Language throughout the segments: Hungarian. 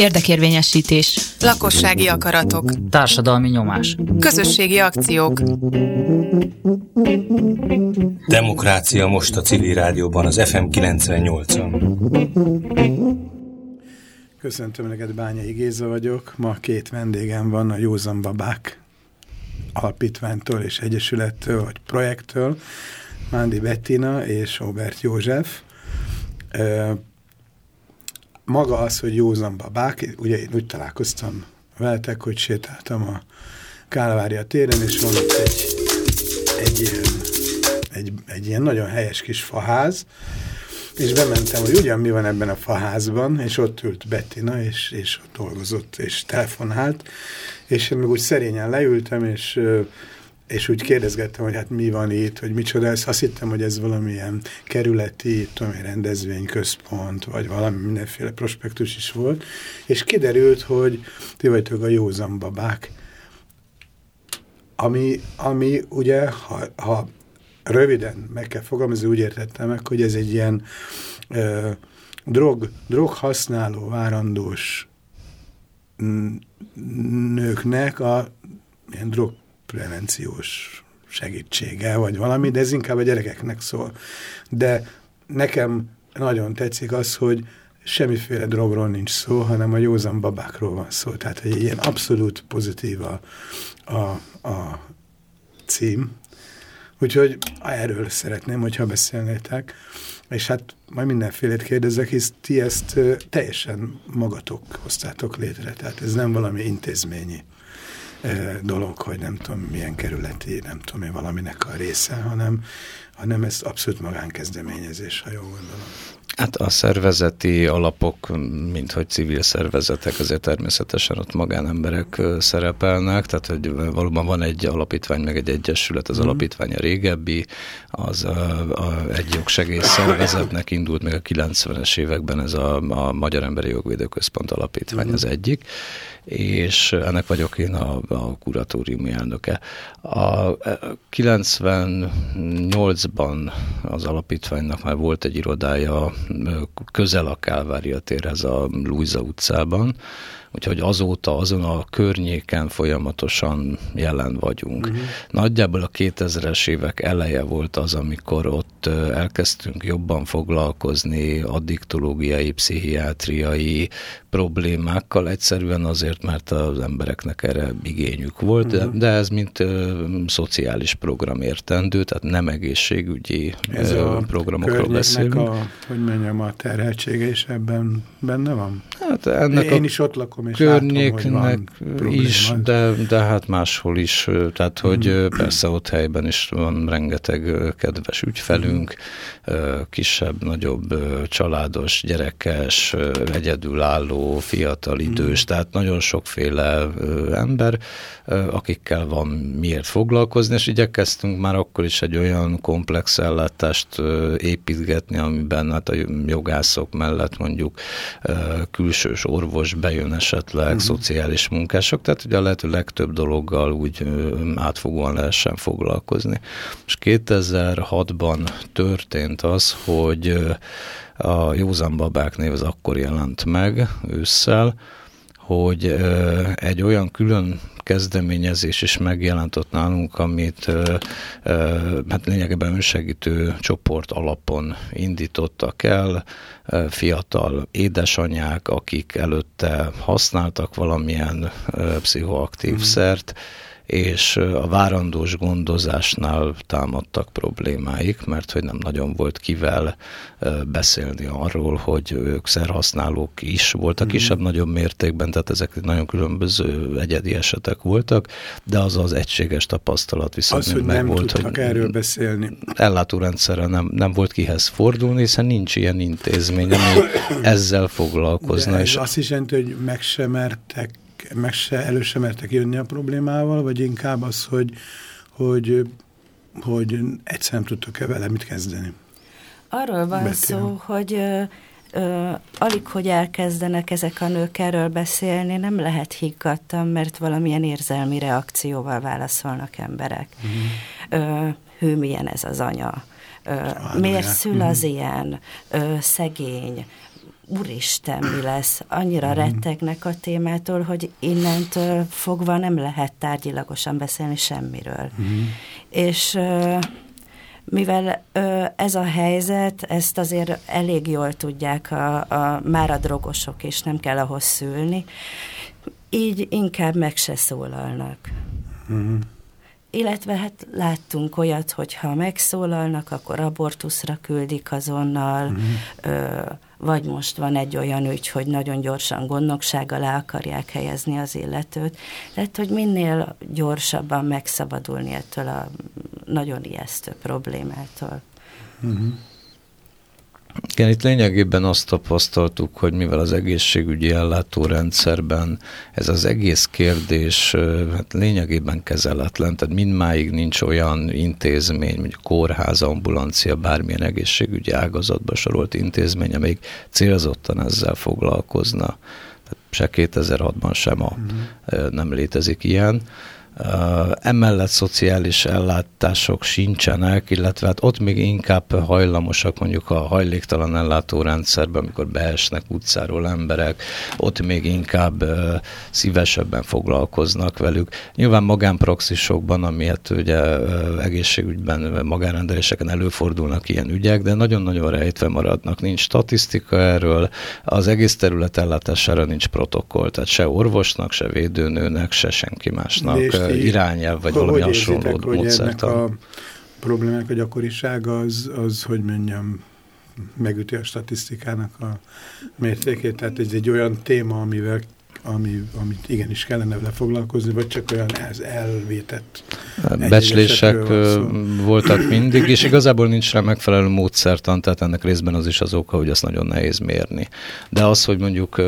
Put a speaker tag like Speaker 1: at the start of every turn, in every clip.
Speaker 1: Érdekérvényesítés.
Speaker 2: Lakossági akaratok.
Speaker 3: Társadalmi nyomás.
Speaker 2: Közösségi akciók.
Speaker 4: Demokrácia most a civil rádióban, az FM 98-on.
Speaker 5: Köszöntöm neked, Bányai Géza vagyok. Ma két vendégem van a Józan Babák alapítványtól és egyesülettől, vagy projektől. Mándi Bettina és Robert József maga az, hogy józan babák, ugye én úgy találkoztam veletek, hogy sétáltam a Kálvária téren, és van ott egy, egy, ilyen, egy, egy ilyen nagyon helyes kis faház, és bementem, hogy ugyan mi van ebben a faházban, és ott ült Bettina, és, és ott dolgozott, és telefonált, és én meg úgy szerényen leültem, és és úgy kérdezgettem, hogy hát mi van itt, hogy micsoda, ezt azt hittem, hogy ez valamilyen kerületi, tudom, rendezvényközpont, vagy valami mindenféle prospektus is volt, és kiderült, hogy ti vagytok a józan babák, ami, ami ugye, ha, ha röviden meg kell fogalmazni, úgy értettem meg, hogy ez egy ilyen ö, drog, drog használó, várandós nőknek a ilyen drog prevenciós segítsége, vagy valami, de ez inkább a gyerekeknek szól. De nekem nagyon tetszik az, hogy semmiféle drogról nincs szó, hanem a józan babákról van szó. Tehát egy ilyen abszolút pozitív a, a, a cím. Úgyhogy erről szeretném, hogyha beszélnétek. És hát majd mindenfélét kérdezek, hisz ti ezt teljesen magatok hoztátok létre. Tehát ez nem valami intézményi dolog, hogy nem tudom milyen kerületi, nem tudom én valaminek a része, hanem, hanem ez abszolút magánkezdeményezés, ha jól gondolom.
Speaker 6: Hát a szervezeti alapok, mint hogy civil szervezetek, azért természetesen ott magánemberek szerepelnek, tehát hogy valóban van egy alapítvány, meg egy egyesület, az mm. alapítvány a régebbi, az a, a, egy jogsegély szervezetnek indult még a 90-es években ez a, a Magyar Emberi Jogvédő Központ alapítvány mm. az egyik, és ennek vagyok én a, a kuratóriumi elnöke. A 98-ban az alapítványnak már volt egy irodája közel a Kálvária térhez a Luisa utcában, úgyhogy azóta azon a környéken folyamatosan jelen vagyunk. Uh-huh. Nagyjából a 2000-es évek eleje volt az, amikor ott elkezdtünk jobban foglalkozni addiktológiai, pszichiátriai problémákkal, egyszerűen azért, mert az embereknek erre igényük volt, uh-huh. de, de ez mint ö, szociális program értendő, tehát nem egészségügyi ez ö, a programokról beszélünk.
Speaker 5: a, hogy mondjam, a terheltsége is ebben benne van?
Speaker 6: Hát ennek
Speaker 5: Én a is ott lakom, és
Speaker 6: környéknek látom, is, de, de hát máshol is, tehát hogy uh-huh. persze ott helyben is van rengeteg kedves ügyfelünk, uh-huh. kisebb, nagyobb, családos, gyerekes, egyedülálló, fiatal, idős, mm. tehát nagyon sokféle ember, akikkel van miért foglalkozni, és igyekeztünk már akkor is egy olyan komplex ellátást építgetni, amiben hát a jogászok mellett mondjuk külsős orvos bejön esetleg, mm. szociális munkások, tehát ugye a lehető legtöbb dologgal úgy átfogóan lehessen foglalkozni. És 2006-ban történt az, hogy a Józan Babák név az akkor jelent meg ősszel, hogy egy olyan külön kezdeményezés is megjelent ott nálunk, amit hát lényegében önsegítő csoport alapon indítottak el, fiatal édesanyák, akik előtte használtak valamilyen pszichoaktív mm. szert, és a várandós gondozásnál támadtak problémáik, mert hogy nem nagyon volt kivel beszélni arról, hogy ők szerhasználók is voltak, mm. kisebb-nagyobb mértékben, tehát ezek nagyon különböző egyedi esetek voltak, de az az egységes tapasztalat viszont
Speaker 5: az, hogy meg nem volt, hogy erről beszélni.
Speaker 6: Ellátórendszerre nem, nem volt kihez fordulni, hiszen nincs ilyen intézmény, ami ezzel foglalkozna.
Speaker 5: De ez és azt is jelenti, hogy meg sem mertek meg se, elő sem mertek jönni a problémával, vagy inkább az, hogy, hogy, hogy egyszer nem tudtok-e vele mit kezdeni?
Speaker 7: Arról van Bettina. szó, hogy ö, ö, alig, hogy elkezdenek ezek a nők erről beszélni, nem lehet higgadtan, mert valamilyen érzelmi reakcióval válaszolnak emberek. Mm. Ö, hű, milyen ez az anya? Ö, miért szül az mm. ilyen? Ö, szegény? Úristen, mi lesz? Annyira mm. rettegnek a témától, hogy innentől fogva nem lehet tárgyilagosan beszélni semmiről. Mm. És mivel ö, ez a helyzet, ezt azért elég jól tudják a, a már a drogosok, és nem kell ahhoz szülni, így inkább meg se szólalnak. Mm. Illetve hát láttunk olyat, hogy ha megszólalnak, akkor abortuszra küldik azonnal, mm. ö, vagy most van egy olyan ügy, hogy nagyon gyorsan gondnokság alá akarják helyezni az illetőt. Tehát, hogy minél gyorsabban megszabadulni ettől a nagyon ijesztő problémától. Uh-huh.
Speaker 6: Igen, itt lényegében azt tapasztaltuk, hogy mivel az egészségügyi ellátórendszerben ez az egész kérdés hát lényegében kezeletlen, tehát mindmáig nincs olyan intézmény, mondjuk kórház, ambulancia, bármilyen egészségügyi ágazatba sorolt intézmény, amelyik célzottan ezzel foglalkozna. Tehát se 2006-ban sem a, mm. nem létezik ilyen emellett szociális ellátások sincsenek, illetve hát ott még inkább hajlamosak mondjuk a hajléktalan ellátórendszerben, amikor beesnek utcáról emberek, ott még inkább szívesebben foglalkoznak velük. Nyilván magánpraxisokban, amiért ugye egészségügyben, magánrendeléseken előfordulnak ilyen ügyek, de nagyon-nagyon rejtve maradnak. Nincs statisztika erről, az egész terület ellátására nincs protokoll, tehát se orvosnak, se védőnőnek, se senki másnak irányelv, vagy valami hasonló hogy módszertan.
Speaker 5: a problémák a gyakoriság az, az, hogy mondjam, megüti a statisztikának a mértékét. Tehát ez egy olyan téma, amivel ami, amit igenis kellene vele foglalkozni, vagy csak olyan ez elvétett
Speaker 6: Becslések voltak mindig, és igazából nincs rá megfelelő módszertan, tehát ennek részben az is az oka, hogy azt nagyon nehéz mérni. De az, hogy mondjuk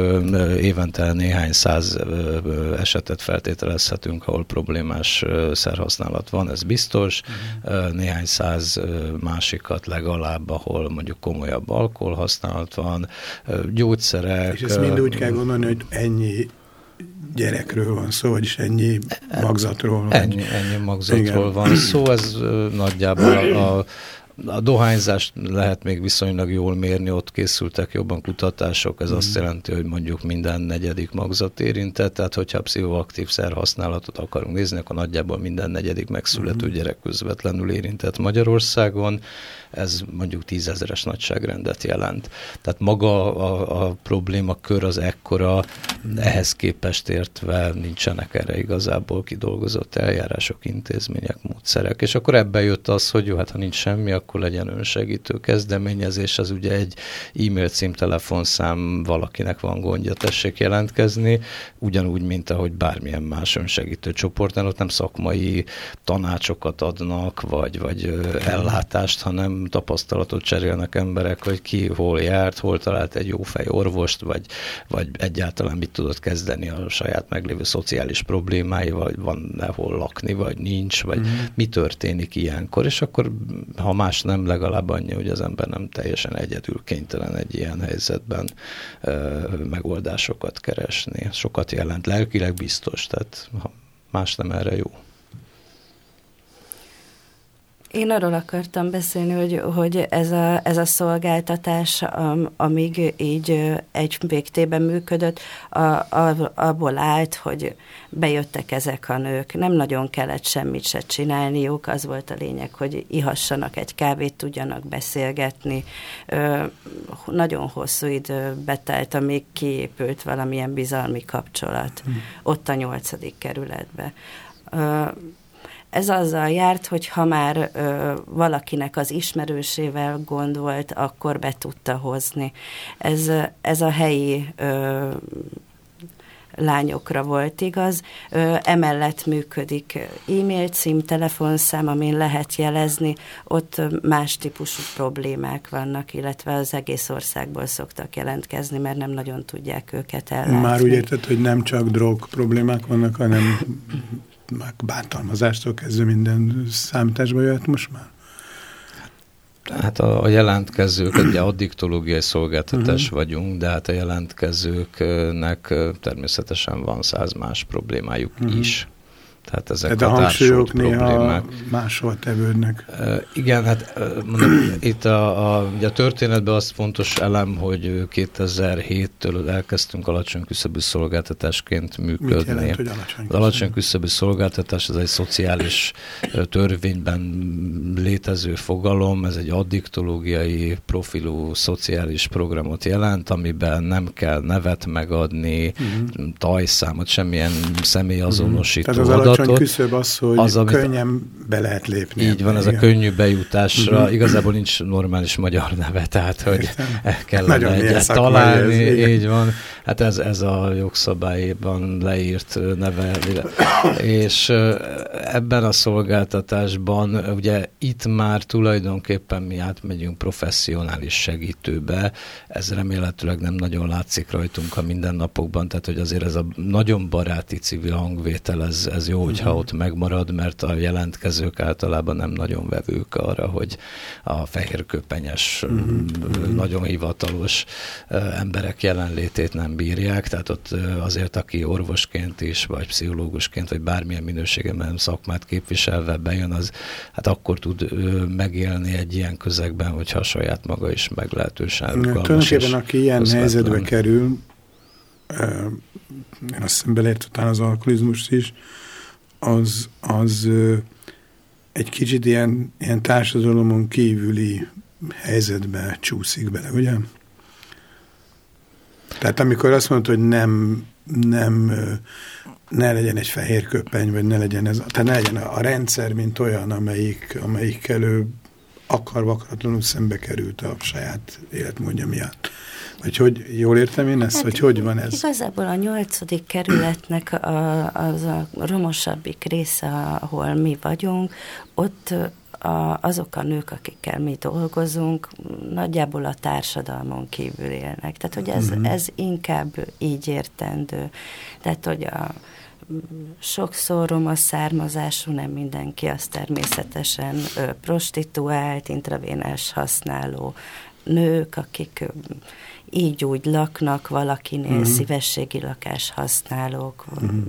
Speaker 6: évente néhány száz esetet feltételezhetünk, ahol problémás szerhasználat van, ez biztos. Uh-huh. Néhány száz másikat legalább, ahol mondjuk komolyabb alkoholhasználat van, gyógyszerek.
Speaker 5: És ezt mind úgy kell gondolni, hogy ennyi gyerekről van szó, vagyis ennyi magzatról.
Speaker 6: Ennyi, vagy... ennyi magzatról Igen. van szó, ez nagyjából a, a a dohányzást lehet még viszonylag jól mérni, ott készültek jobban kutatások, ez mm. azt jelenti, hogy mondjuk minden negyedik magzat érintett, tehát hogyha pszichoaktív szerhasználatot akarunk nézni, akkor nagyjából minden negyedik megszülető mm. gyerek közvetlenül érintett Magyarországon ez mondjuk tízezeres nagyságrendet jelent. Tehát maga a, a probléma kör az ekkora, ehhez képest értve nincsenek erre igazából kidolgozott eljárások, intézmények, módszerek. És akkor ebben jött az, hogy jó, hát ha nincs semmi, akkor legyen önsegítő kezdeményezés, az ugye egy e-mail cím, telefonszám, valakinek van gondja, tessék jelentkezni, ugyanúgy, mint ahogy bármilyen más önsegítő csoportnál, ott nem szakmai tanácsokat adnak, vagy, vagy ellátást, hanem tapasztalatot cserélnek emberek, hogy ki hol járt, hol talált egy jó fej orvost, vagy, vagy egyáltalán mit tudott kezdeni a saját meglévő szociális problémáival, vagy van-e hol lakni, vagy nincs, vagy mm-hmm. mi történik ilyenkor, és akkor, ha más nem, legalább annyi, hogy az ember nem teljesen egyedül kénytelen egy ilyen helyzetben ö, megoldásokat keresni. Sokat jelent, lelkileg biztos, tehát ha más nem erre jó.
Speaker 7: Én arról akartam beszélni, hogy, hogy ez, a, ez a szolgáltatás, amíg így egy végtében működött, a, a, abból állt, hogy bejöttek ezek a nők. Nem nagyon kellett semmit se csinálniuk, az volt a lényeg, hogy ihassanak egy kávét, tudjanak beszélgetni. Ö, nagyon hosszú idő betelt, amíg kiépült valamilyen bizalmi kapcsolat. Hmm. Ott a nyolcadik kerületbe. Ö, ez azzal járt, hogy ha már ö, valakinek az ismerősével gond volt, akkor be tudta hozni. Ez, ez a helyi ö, lányokra volt igaz. Ö, emellett működik e-mail cím, telefonszám, amin lehet jelezni, ott más típusú problémák vannak, illetve az egész országból szoktak jelentkezni, mert nem nagyon tudják őket ellátni.
Speaker 5: Már úgy érted, hogy nem csak drog problémák vannak, hanem már bántalmazástól kezdve minden számításba jöhet most már?
Speaker 6: Hát a, a jelentkezők, ugye addiktológiai szolgáltatás uh-huh. vagyunk, de hát a jelentkezőknek természetesen van száz más problémájuk uh-huh. is. Tehát ezek
Speaker 5: Tehát a, hangsúlyok néha máshol tevődnek.
Speaker 6: Igen, hát mondom, itt a, a, a történetben az fontos elem, hogy 2007-től elkezdtünk alacsony küszöbű szolgáltatásként működni. Mit jelent,
Speaker 5: hogy alacsony
Speaker 6: Az alacsony küszöbű szolgáltatás, ez egy szociális törvényben létező fogalom, ez egy addiktológiai profilú szociális programot jelent, amiben nem kell nevet megadni, uh-huh. tajszámot, semmilyen személyazonosító uh-huh.
Speaker 5: Tehát az adatot. Alacsony küszöb az, hogy az, amit, könnyen be lehet lépni.
Speaker 6: Így van, ez a könnyű bejutásra, uh-huh. igazából nincs normális magyar neve, tehát hogy kell egyet találni, ez, így van. Hát ez, ez a jogszabályban leírt neve. És ebben a szolgáltatásban, ugye itt már tulajdonképpen mi átmegyünk professzionális segítőbe, ez remélhetőleg nem nagyon látszik rajtunk a mindennapokban, tehát hogy azért ez a nagyon baráti civil hangvétel, ez, ez jó, hogyha uh-huh. ott megmarad, mert a jelentkezők általában nem nagyon vevők arra, hogy a fehérköpenyes, uh-huh. nagyon hivatalos emberek jelenlétét nem bírják, tehát ott azért, aki orvosként is, vagy pszichológusként, vagy bármilyen minőségében szakmát képviselve bejön, az hát akkor tud megélni egy ilyen közegben, hogyha a saját maga is meglehetősen rugalmas.
Speaker 5: Tulajdonképpen, aki ilyen közvetlen. helyzetbe kerül, én azt hiszem beleért utána az alkoholizmust is, az, az egy kicsit ilyen, ilyen társadalomon kívüli helyzetbe csúszik bele, ugye? Tehát amikor azt mondod, hogy nem, nem ne legyen egy fehér köpeny, vagy ne legyen ez, tehát ne legyen a, rendszer, mint olyan, amelyik, amelyikkel ő akarva akaratlanul szembe került a saját életmódja miatt. Vagy hogy jól értem én ezt, hát, hogy hogy van ez?
Speaker 7: Igazából a nyolcadik kerületnek a, az a romosabbik része, ahol mi vagyunk, ott a, azok a nők, akikkel mi dolgozunk, nagyjából a társadalmon kívül élnek. Tehát, hogy ez, uh-huh. ez inkább így értendő. Tehát, hogy a sokszor roma származású, nem mindenki, az természetesen prostituált, intravénás használó nők, akik így úgy laknak valakinél, uh-huh. szívességi lakás használók, uh-huh.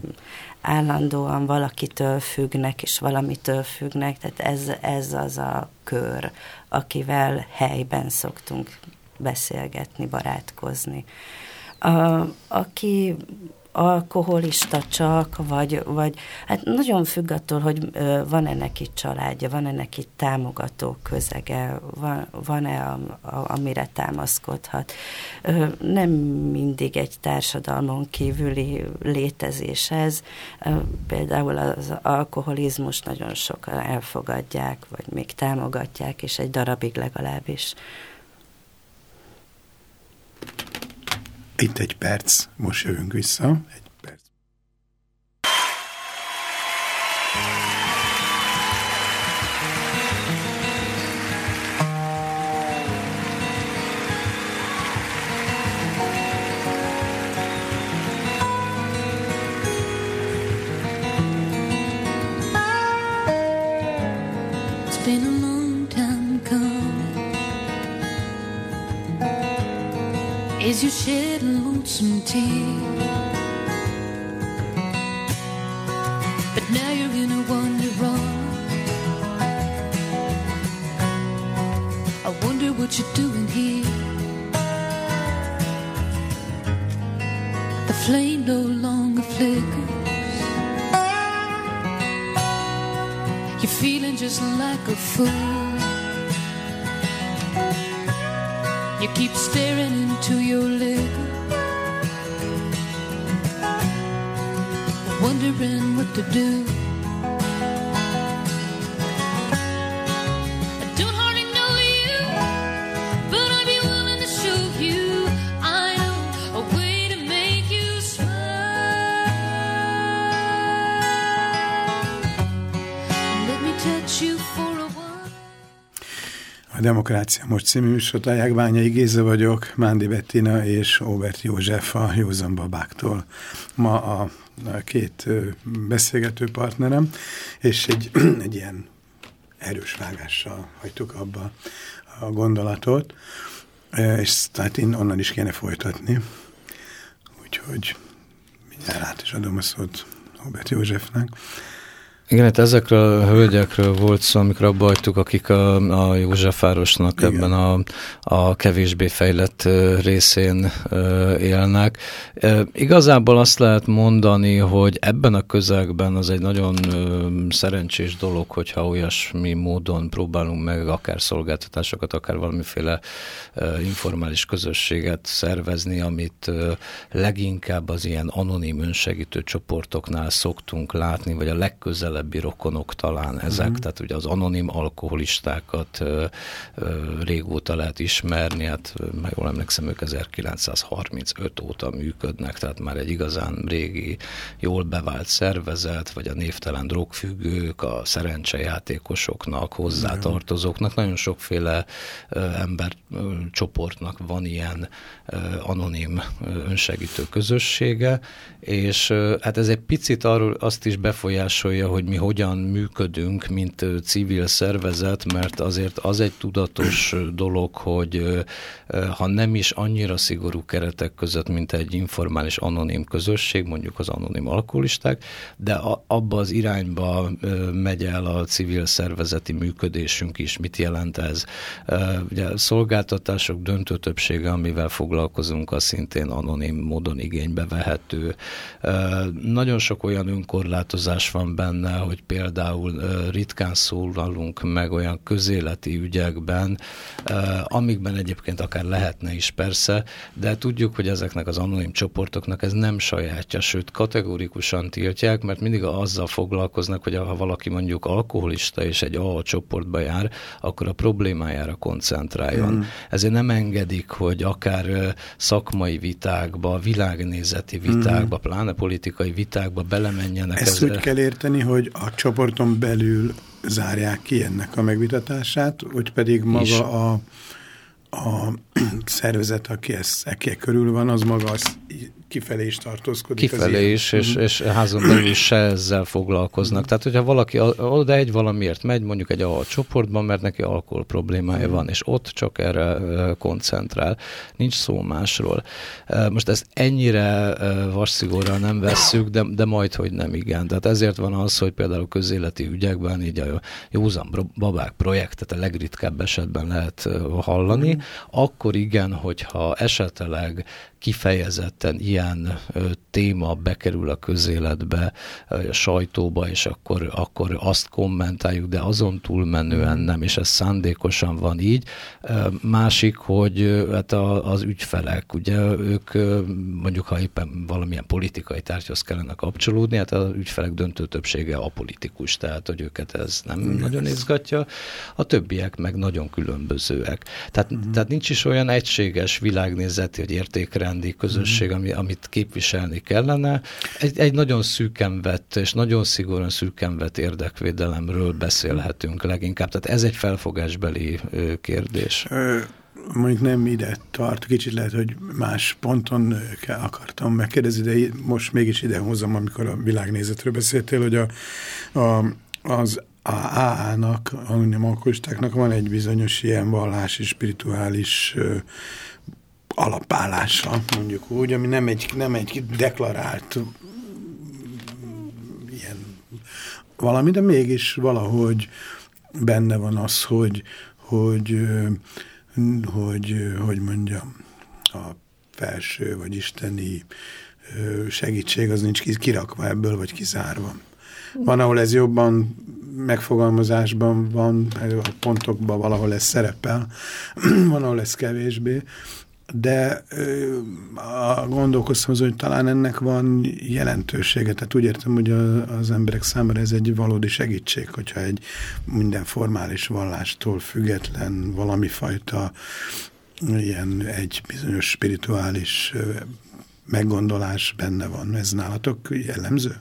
Speaker 7: Állandóan valakitől függnek, és valamitől függnek, tehát ez, ez az a kör, akivel helyben szoktunk beszélgetni, barátkozni. A, aki alkoholista csak, vagy, vagy hát nagyon függ attól, hogy van-e neki családja, van-e neki támogató közege, van, van-e, a, a, amire támaszkodhat. Nem mindig egy társadalmon kívüli létezés ez. Például az alkoholizmus nagyon sokan elfogadják, vagy még támogatják, és egy darabig legalábbis.
Speaker 5: Itt egy perc, most jövünk vissza. Egy ti. Demokrácia Most című műsort hallják, Bányai Géza vagyok, Mándi Bettina és Óbert József a Józan Babáktól. Ma a, a két beszélgető partnerem, és egy, egy ilyen erős vágással hagytuk abba a gondolatot, és tehát én onnan is kéne folytatni. Úgyhogy mindjárt át is adom a szót Óbert Józsefnek.
Speaker 6: Igen, hát ezekről a hölgyekről volt szó, amikor abba hagytuk, akik a, a Józsefvárosnak Igen. ebben a, a kevésbé fejlett részén élnek. Igazából azt lehet mondani, hogy ebben a közegben az egy nagyon szerencsés dolog, hogyha olyasmi módon próbálunk meg akár szolgáltatásokat, akár valamiféle informális közösséget szervezni, amit leginkább az ilyen anonim önsegítő csoportoknál szoktunk látni, vagy a legközelebb közelebbi rokonok talán ezek, mm. tehát ugye az anonim alkoholistákat ö, ö, régóta lehet ismerni, hát meg jól emlékszem, ők 1935 óta működnek, tehát már egy igazán régi, jól bevált szervezet, vagy a névtelen drogfüggők, a szerencsejátékosoknak, hozzátartozóknak, nagyon sokféle ö, ember ö, csoportnak van ilyen ö, anonim ö, önsegítő közössége, és ö, hát ez egy picit arról azt is befolyásolja, hogy mi hogyan működünk, mint civil szervezet, mert azért az egy tudatos dolog, hogy ha nem is annyira szigorú keretek között, mint egy informális anonim közösség, mondjuk az anonim alkoholisták, de abba az irányba megy el a civil szervezeti működésünk is. Mit jelent ez? Ugye szolgáltatások döntő többsége, amivel foglalkozunk, az szintén anonim módon igénybe vehető. Nagyon sok olyan önkorlátozás van benne, hogy például ritkán szólalunk meg olyan közéleti ügyekben, amikben egyébként akár lehetne is persze, de tudjuk, hogy ezeknek az anonim csoportoknak ez nem sajátja, sőt kategórikusan tiltják, mert mindig azzal foglalkoznak, hogy ha valaki mondjuk alkoholista és egy AA csoportba jár, akkor a problémájára koncentráljon. Mm. Ezért nem engedik, hogy akár szakmai vitákba, világnézeti vitákba, mm. pláne politikai vitákba belemenjenek.
Speaker 5: Ezt ezzel. úgy kell érteni, hogy a csoporton belül zárják ki ennek a megvitatását, vagy pedig maga is. a, a szervezet, aki, ezt, aki körül van, az maga az kifelé is tartózkodik.
Speaker 6: Kifelé is, és, és házon belül se ezzel foglalkoznak. Tehát, hogyha valaki oda egy valamiért megy, mondjuk egy a csoportban, mert neki alkohol problémája van, és ott csak erre koncentrál. Nincs szó másról. Most ezt ennyire vasszigorral nem vesszük, de, de majd, hogy nem igen. Tehát ezért van az, hogy például közéleti ügyekben így a Józan Babák projektet a legritkább esetben lehet hallani, akkor igen, hogyha esetleg kifejezetten ilyen téma bekerül a közéletbe, a sajtóba, és akkor, akkor azt kommentáljuk, de azon túlmenően nem, és ez szándékosan van így. Másik, hogy hát a, az ügyfelek, ugye ők mondjuk, ha éppen valamilyen politikai tárgyhoz kellene kapcsolódni, hát az ügyfelek döntő többsége apolitikus, tehát hogy őket ez nem Igen. nagyon izgatja, a többiek meg nagyon különbözőek. Tehát, uh-huh. tehát nincs is olyan egységes világnézeti, hogy értékrend, rendi közösség, ami, amit képviselni kellene. Egy, egy nagyon szűken vett, és nagyon szigorúan szűken vett érdekvédelemről beszélhetünk leginkább. Tehát ez egy felfogásbeli kérdés.
Speaker 5: Ö, mondjuk nem ide tart, kicsit lehet, hogy más ponton akartam megkérdezni, de most mégis ide hozom, amikor a világnézetről beszéltél, hogy a, a, az AA-nak, a nem alkoholistáknak van egy bizonyos ilyen vallási, spirituális alapállása, mondjuk úgy, ami nem egy, nem egy deklarált ilyen valami, de mégis valahogy benne van az, hogy, hogy, hogy, hogy mondjam, a felső vagy isteni segítség az nincs kirakva ebből, vagy kizárva. Van, ahol ez jobban megfogalmazásban van, a pontokban valahol ez szerepel, van, ahol ez kevésbé, de a gondolkoztam hogy talán ennek van jelentősége. Tehát úgy értem, hogy a, az emberek számára ez egy valódi segítség, hogyha egy minden formális vallástól független valami fajta ilyen egy bizonyos spirituális meggondolás benne van. Ez nálatok jellemző?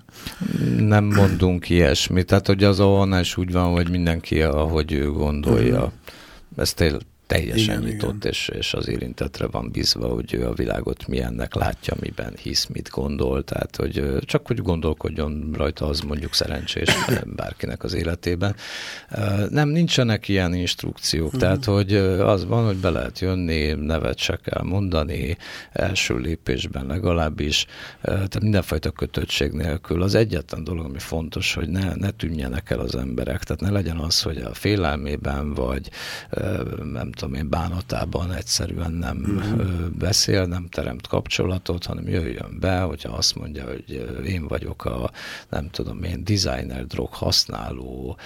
Speaker 6: Nem mondunk ilyesmit. Tehát, hogy az a is úgy van, hogy mindenki, ahogy ő gondolja. Mm. Ez teljesen igen, nyitott, igen. És, és az érintetre van bízva, hogy ő a világot milyennek látja, miben hisz, mit gondol, tehát hogy csak hogy gondolkodjon rajta, az mondjuk szerencsés bárkinek az életében. Nem, nincsenek ilyen instrukciók, uh-huh. tehát hogy az van, hogy be lehet jönni, nevet se kell mondani, első lépésben legalábbis, tehát mindenfajta kötöttség nélkül. Az egyetlen dolog, ami fontos, hogy ne, ne tűnjenek el az emberek, tehát ne legyen az, hogy a félelmében vagy nem tudom én bánatában egyszerűen nem uh-huh. beszél, nem teremt kapcsolatot, hanem jöjjön be, hogyha azt mondja, hogy én vagyok a nem tudom én designer drog használó,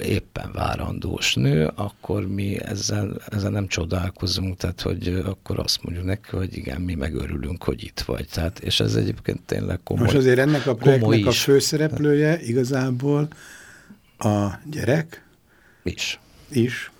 Speaker 6: éppen várandós nő, akkor mi ezzel, ezzel nem csodálkozunk, tehát hogy akkor azt mondjuk neki, hogy igen, mi megörülünk, hogy itt vagy. Tehát, és ez egyébként tényleg komoly.
Speaker 5: Most azért ennek a projektnek a főszereplője igazából a gyerek
Speaker 6: is.
Speaker 5: Is,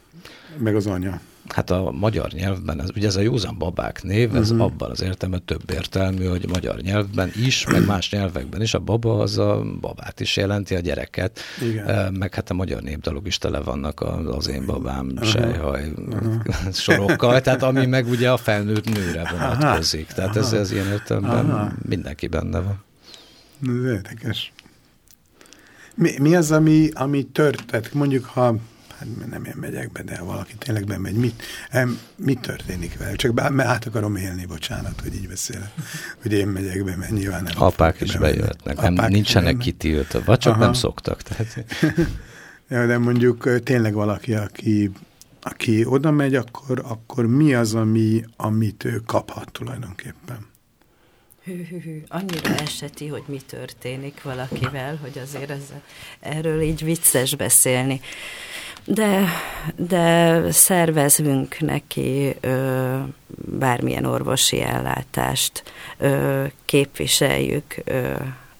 Speaker 5: meg az anya.
Speaker 6: Hát a magyar nyelvben, ez, ugye ez a józan babák név, ez uh-huh. abban az értelme több értelmű, hogy a magyar nyelvben is, meg más nyelvekben is a baba az a babát is jelenti, a gyereket, Igen. meg hát a magyar népdalok is tele vannak az én babám uh-huh. sejhaj uh-huh. sorokkal, tehát ami meg ugye a felnőtt nőre vonatkozik. Tehát ez, ez ilyen értelemben Aha. mindenki benne van.
Speaker 5: Ez érdekes. Mi, mi az, ami, ami tört? Tehát mondjuk, ha hát nem én megyek be, de ha valaki tényleg bemegy, mit, em, mit történik vele? Csak be, át akarom élni, bocsánat, hogy így beszélek, hogy én megyek be, mert nyilván nem.
Speaker 6: Apák is bejöhetnek, nem, nincsenek kitiltva, vagy csak Aha. nem szoktak. Tehát.
Speaker 5: ja, de mondjuk tényleg valaki, aki, aki oda megy, akkor, akkor mi az, ami, amit ő kaphat tulajdonképpen?
Speaker 7: Hű, hű, hű, annyira eseti, hogy mi történik valakivel, hogy azért ez, erről így vicces beszélni. De, de szervezünk neki ö, bármilyen orvosi ellátást, ö, képviseljük ö,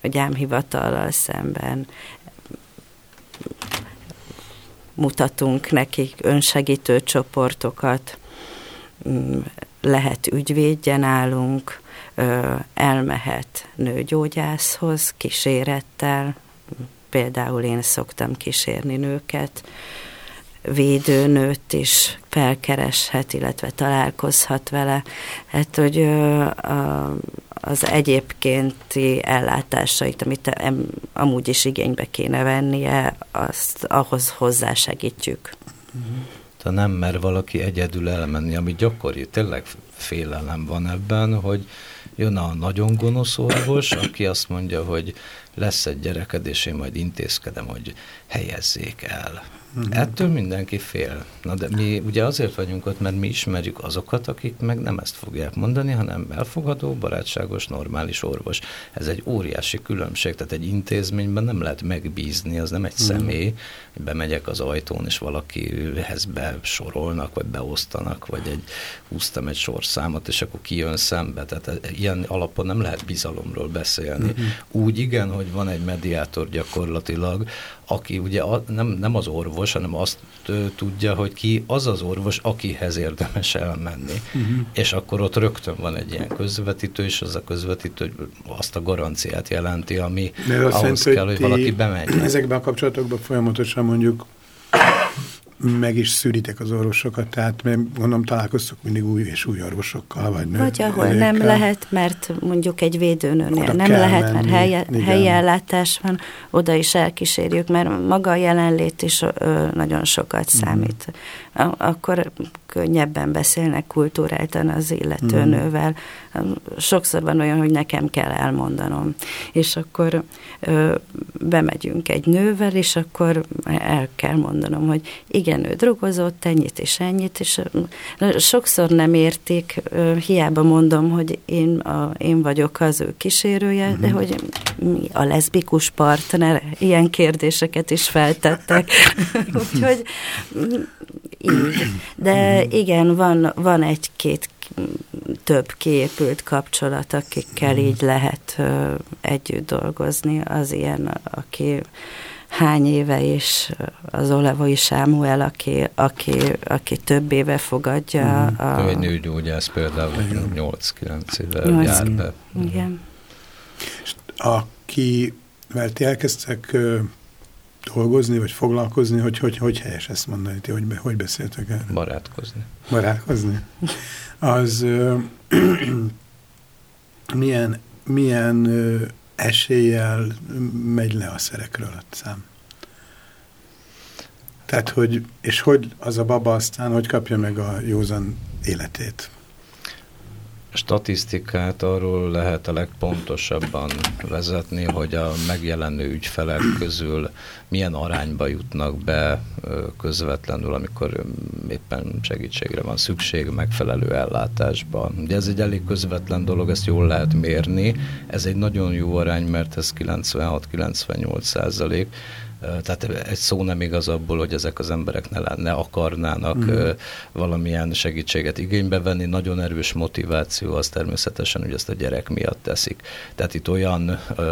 Speaker 7: a gyámhivatallal szemben, mutatunk nekik önsegítő csoportokat, mm, lehet ügyvédje nálunk, elmehet nőgyógyászhoz kísérettel, például én szoktam kísérni nőket, védőnőt is felkereshet, illetve találkozhat vele. Hát, hogy az egyébkénti ellátásait, amit amúgy is igénybe kéne vennie, azt ahhoz hozzásegítjük.
Speaker 6: Ha nem mer valaki egyedül elmenni, ami gyakori, tényleg félelem van ebben, hogy jön a nagyon gonosz orvos, aki azt mondja, hogy lesz egy gyereked, és én majd intézkedem, hogy helyezzék el. Uh-huh. Ettől mindenki fél. Na de mi ugye azért vagyunk ott, mert mi ismerjük azokat, akik meg nem ezt fogják mondani, hanem elfogadó, barátságos, normális orvos. Ez egy óriási különbség, tehát egy intézményben nem lehet megbízni, az nem egy uh-huh. személy, hogy bemegyek az ajtón, és valakihez besorolnak, vagy beosztanak, vagy egy húztam egy sorszámot, és akkor kijön szembe. Tehát e, ilyen alapon nem lehet bizalomról beszélni. Uh-huh. Úgy igen, hogy van egy mediátor gyakorlatilag, aki ugye a, nem, nem az orvos, hanem azt ö, tudja, hogy ki az az orvos, akihez érdemes elmenni. Uh-huh. És akkor ott rögtön van egy ilyen közvetítő, és az a közvetítő azt a garanciát jelenti, ami Mert ahhoz szerint, kell, hogy, hogy valaki bemenjen.
Speaker 5: Ezekben a kapcsolatokban folyamatosan mondjuk meg is szűritek az orvosokat, tehát mert gondolom találkoztok mindig új és új orvosokkal, vagy nők.
Speaker 7: Vagy ahol nőkkel. nem lehet, mert mondjuk egy védőnőnél oda nem lehet, menni, mert helye, helyi ellátás van, oda is elkísérjük, mert maga a jelenlét is ö, nagyon sokat mm. számít. Akkor könnyebben beszélnek kultúráltan az illető mm. nővel. Sokszor van olyan, hogy nekem kell elmondanom. És akkor ö, bemegyünk egy nővel, és akkor el kell mondanom, hogy igen, ő drogozott, ennyit és ennyit, és sokszor nem értik, ö, hiába mondom, hogy én, a, én vagyok az ő kísérője, mm. de hogy mi a leszbikus partner, ilyen kérdéseket is feltettek. Úgyhogy így. De igen, van, van egy-két több kiépült kapcsolat, akikkel így lehet ö, együtt dolgozni. Az ilyen, aki hány éve is az Olevoi Sámuel, aki, aki, aki több éve fogadja. Mm.
Speaker 6: A... Ő egy nőgyógyász például, 8-9 éve 8, jár be.
Speaker 7: Igen.
Speaker 5: Akivel ti elkezdtek dolgozni, vagy foglalkozni, hogy hogy, hogy helyes ezt mondani, ti hogy, hogy beszéltek erről?
Speaker 6: Barátkozni.
Speaker 5: Barátkozni? Az ö, milyen, milyen ö, eséllyel megy le a szerekről a szám? Tehát, hogy, és hogy az a baba aztán, hogy kapja meg a józan életét?
Speaker 6: Statisztikát arról lehet a legpontosabban vezetni, hogy a megjelenő ügyfelek közül milyen arányba jutnak be közvetlenül, amikor éppen segítségre van szükség, megfelelő ellátásba. Ugye ez egy elég közvetlen dolog, ezt jól lehet mérni. Ez egy nagyon jó arány, mert ez 96-98 százalék, tehát egy szó nem igaz abból, hogy ezek az emberek ne, ne akarnának mm. valamilyen segítséget igénybe venni. Nagyon erős motiváció az természetesen, hogy ezt a gyerek miatt teszik. Tehát itt olyan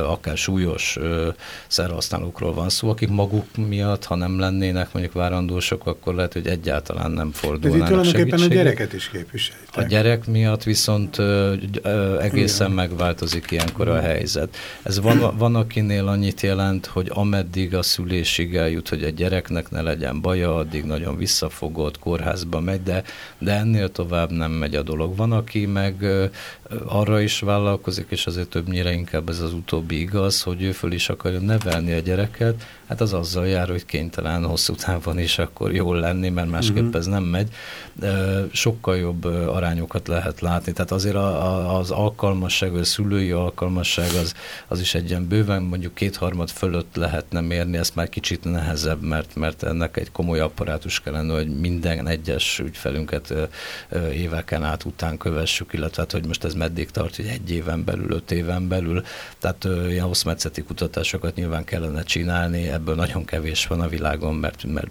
Speaker 6: akár súlyos szerhasználókról van szó, akik maguk miatt, ha nem lennének mondjuk várandósok, akkor lehet, hogy egyáltalán nem fordulnának
Speaker 5: De itt tulajdonképpen a gyereket is képviselik.
Speaker 6: A gyerek miatt viszont egészen Igen. megváltozik ilyenkor a helyzet. Ez van, van akinél annyit jelent, hogy ameddig a szülésig eljut, hogy a gyereknek ne legyen baja, addig nagyon visszafogott, kórházba megy, de, de ennél tovább nem megy a dolog. Van, aki meg arra is vállalkozik, és azért többnyire inkább ez az utóbbi igaz, hogy ő föl is akarja nevelni a gyereket, hát az azzal jár, hogy kénytelen hosszú távon is akkor jól lenni, mert másképp uh-huh. ez nem megy. Sokkal jobb arányokat lehet látni, tehát azért a, a, az alkalmasság, a szülői alkalmasság az, az is egy ilyen bőven mondjuk kétharmad fölött lehetne mérni, ezt már kicsit nehezebb, mert, mert ennek egy komoly apparátus kellene, hogy minden egyes ügyfelünket éveken át után kövessük, illetve hát, hogy most ez meddig tart, hogy egy éven belül, öt éven belül, tehát ilyen hosszmetszeti kutatásokat nyilván kellene csinálni, ebből nagyon kevés van a világon, mert, mert,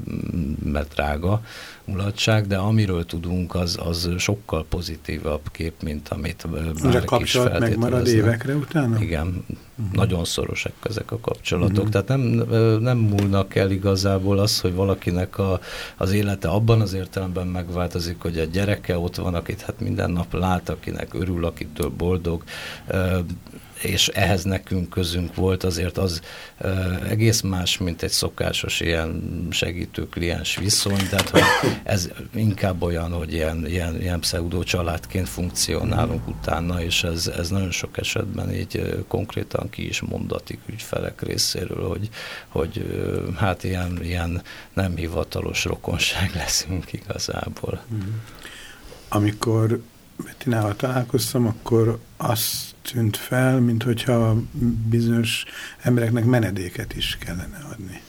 Speaker 6: mert drága mulatság, de amiről tudunk, az, az sokkal pozitívabb kép, mint amit
Speaker 5: bárki is feltételezne. megmarad évekre utána?
Speaker 6: Igen, uh-huh. nagyon szorosak ezek a kapcsolatok. Uh-huh. Tehát nem, nem múlnak el igazából az, hogy valakinek a, az élete abban az értelemben megváltozik, hogy a gyereke ott van, akit hát minden nap lát, akinek örül, akitől boldog, és ehhez nekünk közünk volt, azért az uh, egész más, mint egy szokásos ilyen segítő kliens viszony, tehát hogy ez inkább olyan, hogy ilyen, ilyen, ilyen pseudo családként funkcionálunk utána, és ez, ez nagyon sok esetben így konkrétan ki is mondatik ügyfelek részéről, hogy, hogy hát ilyen, ilyen nem hivatalos rokonság leszünk igazából.
Speaker 5: Amikor Bettinával találkoztam, akkor azt tűnt fel, mint hogyha bizonyos embereknek menedéket is kellene adni.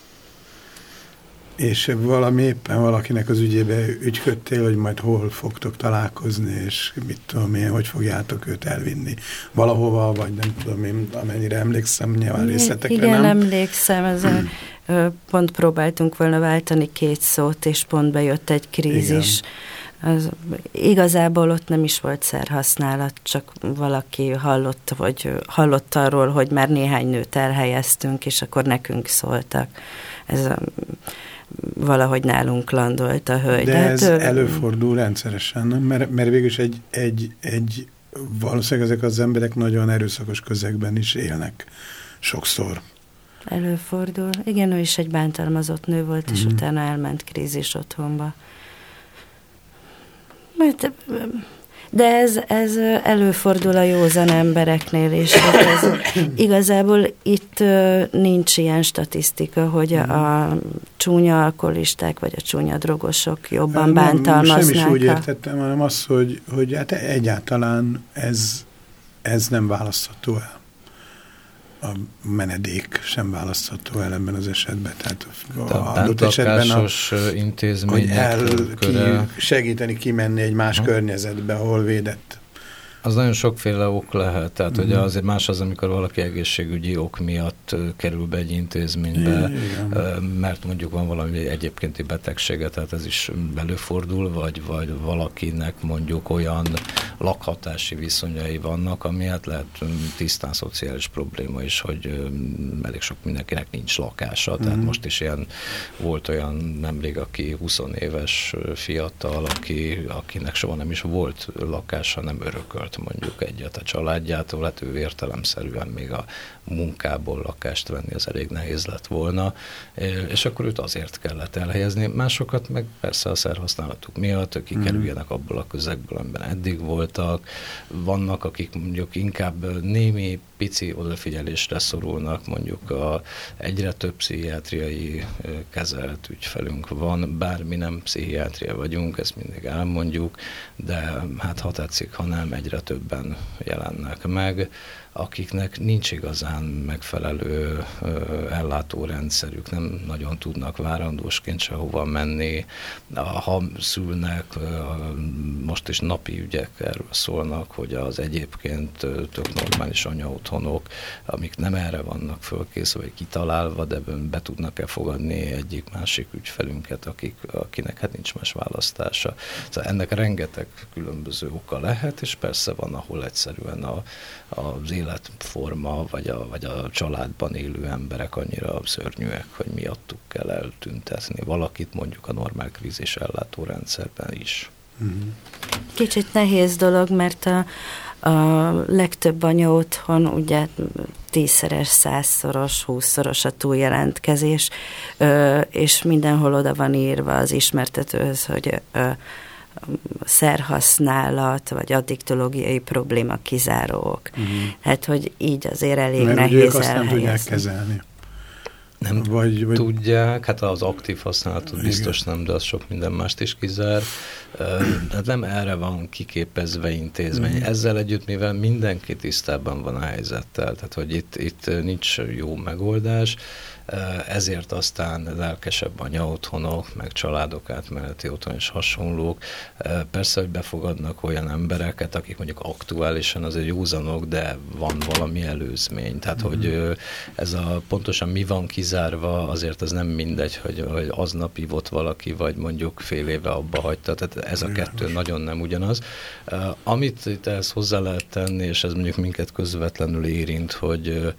Speaker 5: És valami éppen valakinek az ügyébe ügyködtél, hogy majd hol fogtok találkozni, és mit tudom én, hogy fogjátok őt elvinni valahova, vagy nem tudom én, amennyire emlékszem, nyilván részletekre
Speaker 7: Igen,
Speaker 5: nem.
Speaker 7: emlékszem, ez a, pont próbáltunk volna váltani két szót, és pont bejött egy krízis. Igen az, igazából ott nem is volt szerhasználat, csak valaki hallott, vagy hallott arról, hogy már néhány nőt elhelyeztünk, és akkor nekünk szóltak. Ez a, valahogy nálunk landolt a hölgy.
Speaker 5: De, De ez hát, előfordul rendszeresen, nem? Mert, mert végülis egy, egy, egy valószínűleg ezek az emberek nagyon erőszakos közegben is élnek sokszor.
Speaker 7: Előfordul. Igen, ő is egy bántalmazott nő volt, és mm. utána elment krízis otthonba. Mert, de ez, ez előfordul a józan embereknél is. Ez, igazából itt nincs ilyen statisztika, hogy a, a csúnya alkoholisták vagy a csúnya drogosok jobban nem, bántalmaznák. Nem
Speaker 5: is úgy értettem, hanem az, hogy, hogy hát egyáltalán ez, ez nem választható el a menedék sem választható el ebben az esetben. Tehát
Speaker 6: a adott esetben a, intézmények
Speaker 5: el, köre... ki, segíteni kimenni egy más ha. környezetbe, ahol védett
Speaker 6: az nagyon sokféle ok lehet, tehát uh-huh. hogy mhm. azért más az, amikor valaki egészségügyi ok miatt kerül be egy intézménybe, Igen. mert mondjuk van valami egyébkénti betegsége, tehát ez is előfordul, vagy, vagy valakinek mondjuk olyan lakhatási viszonyai vannak, ami hát lehet tisztán szociális probléma is, hogy elég sok mindenkinek nincs lakása, uh-huh. tehát mhm. most is ilyen volt olyan nemrég, aki 20 éves fiatal, aki, akinek soha nem is volt lakása, nem örökölt tart mondjuk egyet a családjától, hát ő értelemszerűen még a munkából lakást venni az elég nehéz lett volna, és akkor őt azért kellett elhelyezni. Másokat meg persze a szerhasználatuk miatt, ők kikerüljenek abból a közegből, amiben eddig voltak. Vannak, akik mondjuk inkább némi pici odafigyelésre szorulnak, mondjuk a egyre több pszichiátriai kezelt ügyfelünk van, bármi nem pszichiátria vagyunk, ezt mindig elmondjuk, de hát ha tetszik, ha nem, egyre többen jelennek meg akiknek nincs igazán megfelelő ellátórendszerük, nem nagyon tudnak várandósként sehova menni. Ha szülnek, most is napi ügyek erről szólnak, hogy az egyébként tök normális anyaotthonok, amik nem erre vannak fölkészülve, vagy kitalálva, de be tudnak-e fogadni egyik másik ügyfelünket, akik, akinek hát nincs más választása. Szóval ennek rengeteg különböző oka lehet, és persze van, ahol egyszerűen a, az életforma, vagy a, vagy a családban élő emberek annyira szörnyűek, hogy miattuk kell eltüntetni valakit mondjuk a normál krízis ellátórendszerben is.
Speaker 7: Mhm. Kicsit nehéz dolog, mert a, a legtöbb anya otthon ugye tízszeres, százszoros, húszszoros a túljelentkezés, és mindenhol oda van írva az ismertetőhöz, hogy szerhasználat, vagy addiktológiai probléma kizárók. Uh-huh. Hát, hogy így azért elég Mert nehéz ők azt
Speaker 5: nem tudják kezelni.
Speaker 6: Nem vagy, vagy... tudják, hát az aktív használatot Igen. biztos nem, de az sok minden mást is kizár. De nem erre van kiképezve intézmény. Igen. Ezzel együtt, mivel mindenki tisztában van a helyzettel, tehát hogy itt, itt nincs jó megoldás, ezért aztán lelkesebb anya otthonok, meg családok átmeneti otthon és hasonlók. Persze, hogy befogadnak olyan embereket, akik mondjuk aktuálisan azért józanok, de van valami előzmény. Tehát, mm-hmm. hogy ez a pontosan mi van kizárva, azért az nem mindegy, hogy, hogy aznap ivott valaki, vagy mondjuk fél éve abba hagyta. Tehát ez a kettő nagyon nem ugyanaz. Amit itt ehhez hozzá lehet tenni, és ez mondjuk minket közvetlenül érint, hogy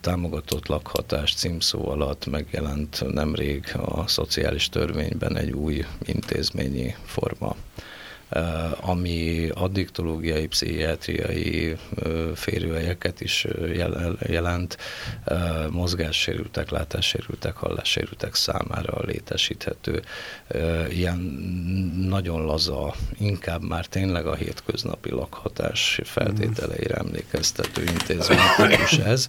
Speaker 6: támogatott lakhatás cím címszó alatt megjelent nemrég a szociális törvényben egy új intézményi forma ami addiktológiai, pszichiátriai férőhelyeket is jelent, mozgássérültek, látássérültek, hallássérültek számára létesíthető. Ilyen nagyon laza, inkább már tényleg a hétköznapi lakhatás feltételeire emlékeztető intézmény ez,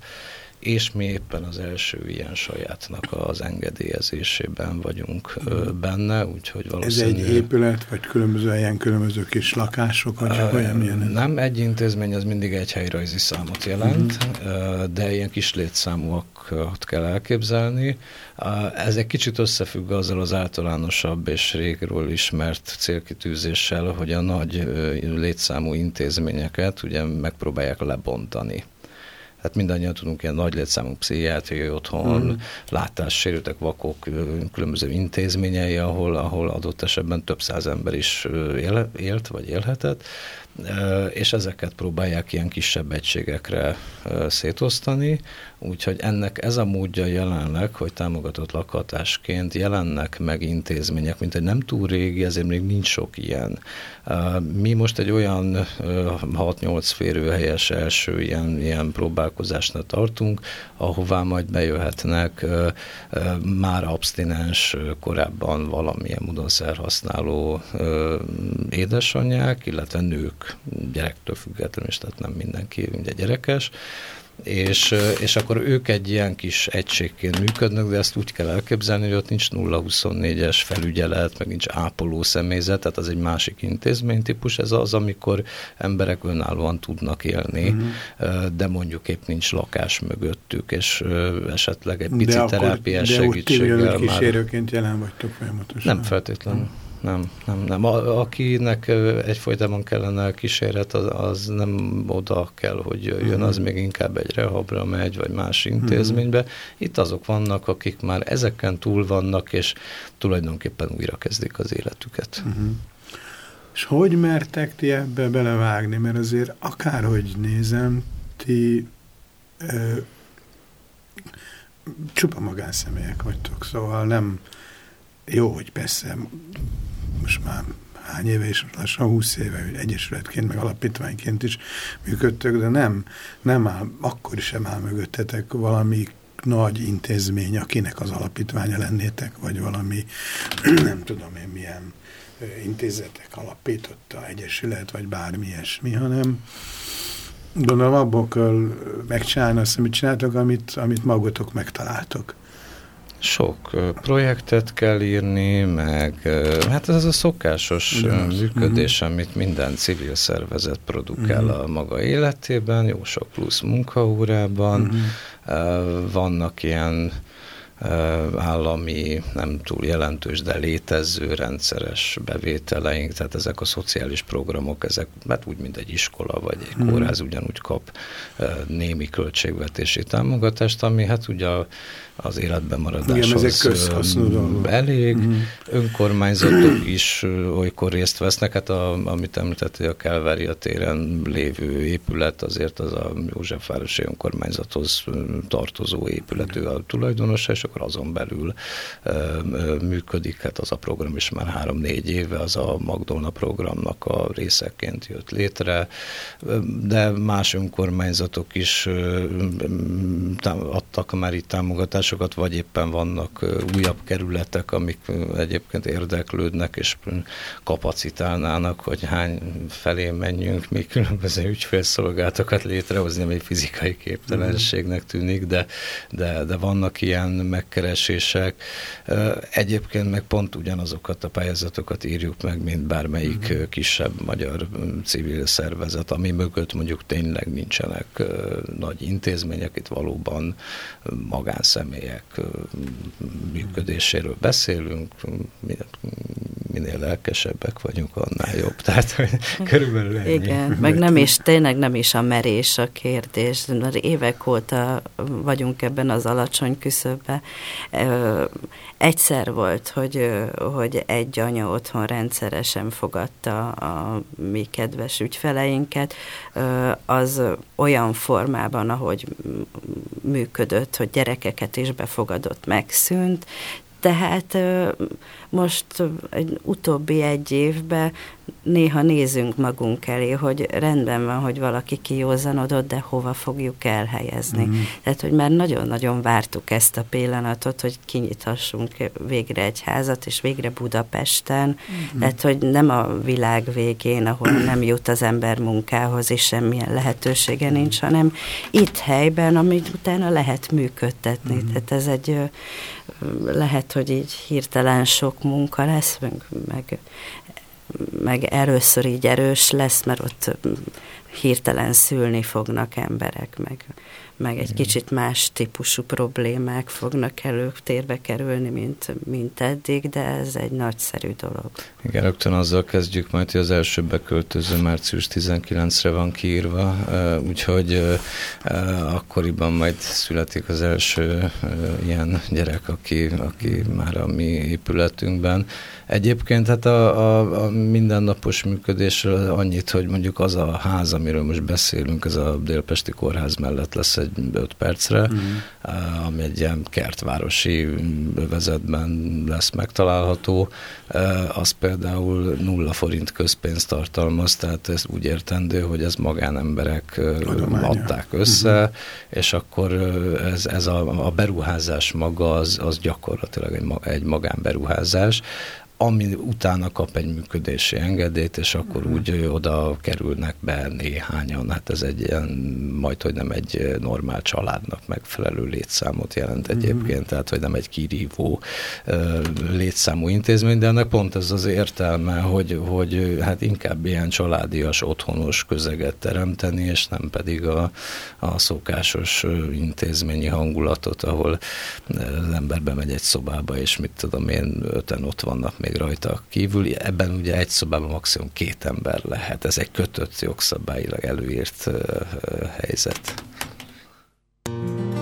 Speaker 6: és mi éppen az első ilyen sajátnak az engedélyezésében vagyunk benne, úgyhogy valószínűleg...
Speaker 5: Ez egy épület, vagy különböző ilyen különböző kis lakások, vagy csak olyan milyen?
Speaker 6: Nem, egy intézmény az mindig egy helyrajzi számot jelent, uh-huh. de ilyen kis létszámúakat kell elképzelni. Ez egy kicsit összefügg azzal az általánosabb és régről ismert célkitűzéssel, hogy a nagy létszámú intézményeket ugye megpróbálják lebontani. Hát mindannyian tudunk ilyen nagy létszámú pszichiátriai otthon, mm. látássérültek, vakok, különböző intézményei, ahol, ahol adott esetben több száz ember is élt, vagy élhetett, és ezeket próbálják ilyen kisebb egységekre szétosztani, úgyhogy ennek ez a módja jelenleg, hogy támogatott lakhatásként jelennek meg intézmények, mint egy nem túl régi, ezért még nincs sok ilyen. Mi most egy olyan 6-8 férőhelyes első ilyen, ilyen próbálkozásnál tartunk, ahová majd bejöhetnek már abstinens, korábban valamilyen módon szerhasználó édesanyák, illetve nők gyerektől függetlenül, és tehát nem mindenki ugye gyerekes, és, és akkor ők egy ilyen kis egységként működnek, de ezt úgy kell elképzelni, hogy ott nincs 0-24-es felügyelet, meg nincs ápoló személyzet, tehát az egy másik intézménytípus, ez az, amikor emberek önállóan tudnak élni, uh-huh. de mondjuk épp nincs lakás mögöttük, és esetleg egy pici terápiás segítséggel.
Speaker 5: De ott kísérőként jelen vagytok folyamatosan.
Speaker 6: Nem feltétlenül. Uh-huh nem, nem, nem. A, akinek egyfolytában kellene kíséret, az, az nem oda kell, hogy jöjjön, uh-huh. az még inkább egy rehabra megy, vagy más mhm. intézménybe. Uh-huh. Itt azok vannak, akik már ezeken túl vannak, és tulajdonképpen újra kezdik az életüket. Uh-huh.
Speaker 5: És hogy mertek ti ebbe belevágni? Mert azért akárhogy nézem, ti ö, csupa magánszemélyek vagytok, szóval nem jó, hogy persze most már hány éve, és lassan 20 éve, hogy egyesületként, meg alapítványként is működtök, de nem, nem áll, akkor is sem áll mögöttetek valami nagy intézmény, akinek az alapítványa lennétek, vagy valami, nem tudom én milyen intézetek alapította, egyesület, vagy bármi ilyesmi, hanem gondolom abból kell megcsinálni azt, amit csináltok, amit, amit magatok megtaláltok.
Speaker 6: Sok projektet kell írni, meg hát ez a szokásos Ugyanaz. működés, uh-huh. amit minden civil szervezet produkál uh-huh. a maga életében, jó sok plusz munkaórában. Uh-huh. Vannak ilyen állami, nem túl jelentős, de létező rendszeres bevételeink, tehát ezek a szociális programok, ezek, mert úgy, mint egy iskola vagy egy mhm. kórház ugyanúgy kap némi költségvetési támogatást, ami hát ugye az életben maradáshoz elég. Uh-huh. Önkormányzatok is olykor részt vesznek, hát a, amit említett, a Kelvária téren lévő épület, azért az a Józsefvárosi önkormányzathoz tartozó épület, ő a tulajdonosa, és akkor azon belül ö, működik, hát az a program is már három-négy éve, az a Magdolna programnak a részeként jött létre, de más önkormányzatok is adtak már itt támogatásokat, vagy éppen vannak újabb kerületek, amik egyébként érdeklődnek, és kapacitálnának, hogy hány felé menjünk, mi különböző ügyfélszolgálatokat létrehozni, ami fizikai képtelenségnek tűnik, de, de, de vannak ilyen megkeresések. Egyébként meg pont ugyanazokat a pályázatokat írjuk meg, mint bármelyik uh-huh. kisebb magyar civil szervezet, ami mögött mondjuk tényleg nincsenek nagy intézmények, itt valóban magánszemélyek működéséről beszélünk, minél lelkesebbek vagyunk, annál jobb. Tehát körülbelül ennyi.
Speaker 7: Igen, meg nem is, tényleg nem is a merés a kérdés, mert évek óta vagyunk ebben az alacsony küszöbben. Egyszer volt, hogy, hogy egy anya otthon rendszeresen fogadta a mi kedves ügyfeleinket, az olyan formában, ahogy működött, hogy gyerekeket is befogadott, megszűnt, tehát most egy utóbbi egy évben néha nézünk magunk elé, hogy rendben van, hogy valaki kiózanodott, de hova fogjuk elhelyezni. Mm. Tehát, hogy már nagyon-nagyon vártuk ezt a pillanatot, hogy kinyithassunk végre egy házat, és végre Budapesten. Mm. Tehát, hogy nem a világ végén, ahol nem jut az ember munkához, és semmilyen lehetősége nincs, hanem itt helyben, amit utána lehet működtetni. Mm. Tehát ez egy lehet, hogy így hirtelen sok munka lesz, meg, meg, meg először így erős lesz, mert ott hirtelen szülni fognak emberek, meg meg egy kicsit más típusú problémák fognak előtérbe kerülni, mint, mint eddig, de ez egy nagyszerű dolog.
Speaker 6: Igen, rögtön azzal kezdjük majd, hogy az első beköltöző március 19-re van kiírva, úgyhogy akkoriban majd születik az első ilyen gyerek, aki, aki már a mi épületünkben. Egyébként hát a, a, a mindennapos működésről annyit, hogy mondjuk az a ház, amiről most beszélünk, ez a Délpesti Kórház mellett lesz egy 5 percre, uh-huh. ami egy ilyen kertvárosi övezetben lesz megtalálható. Eh, az például nulla forint közpénzt tartalmaz, tehát ez úgy értendő, hogy ez magánemberek eh, Adománya. adták össze, uh-huh. és akkor ez, ez a, a beruházás maga az, az gyakorlatilag egy, egy magánberuházás, ami utána kap egy működési engedélyt, és akkor uh-huh. úgy oda kerülnek be néhányan. Hát ez egy ilyen, majd hogy nem egy normál családnak megfelelő létszámot jelent uh-huh. egyébként, tehát hogy nem egy kirívó uh, létszámú intézmény, de ennek pont ez az értelme, hogy, hogy hát inkább ilyen családias, otthonos közeget teremteni, és nem pedig a, a szokásos intézményi hangulatot, ahol az ember bemegy egy szobába, és mit tudom én, öten ott vannak még rajta kívül. Ebben ugye egy szobában maximum két ember lehet. Ez egy kötött jogszabályilag előírt helyzet.
Speaker 1: Kegyetlen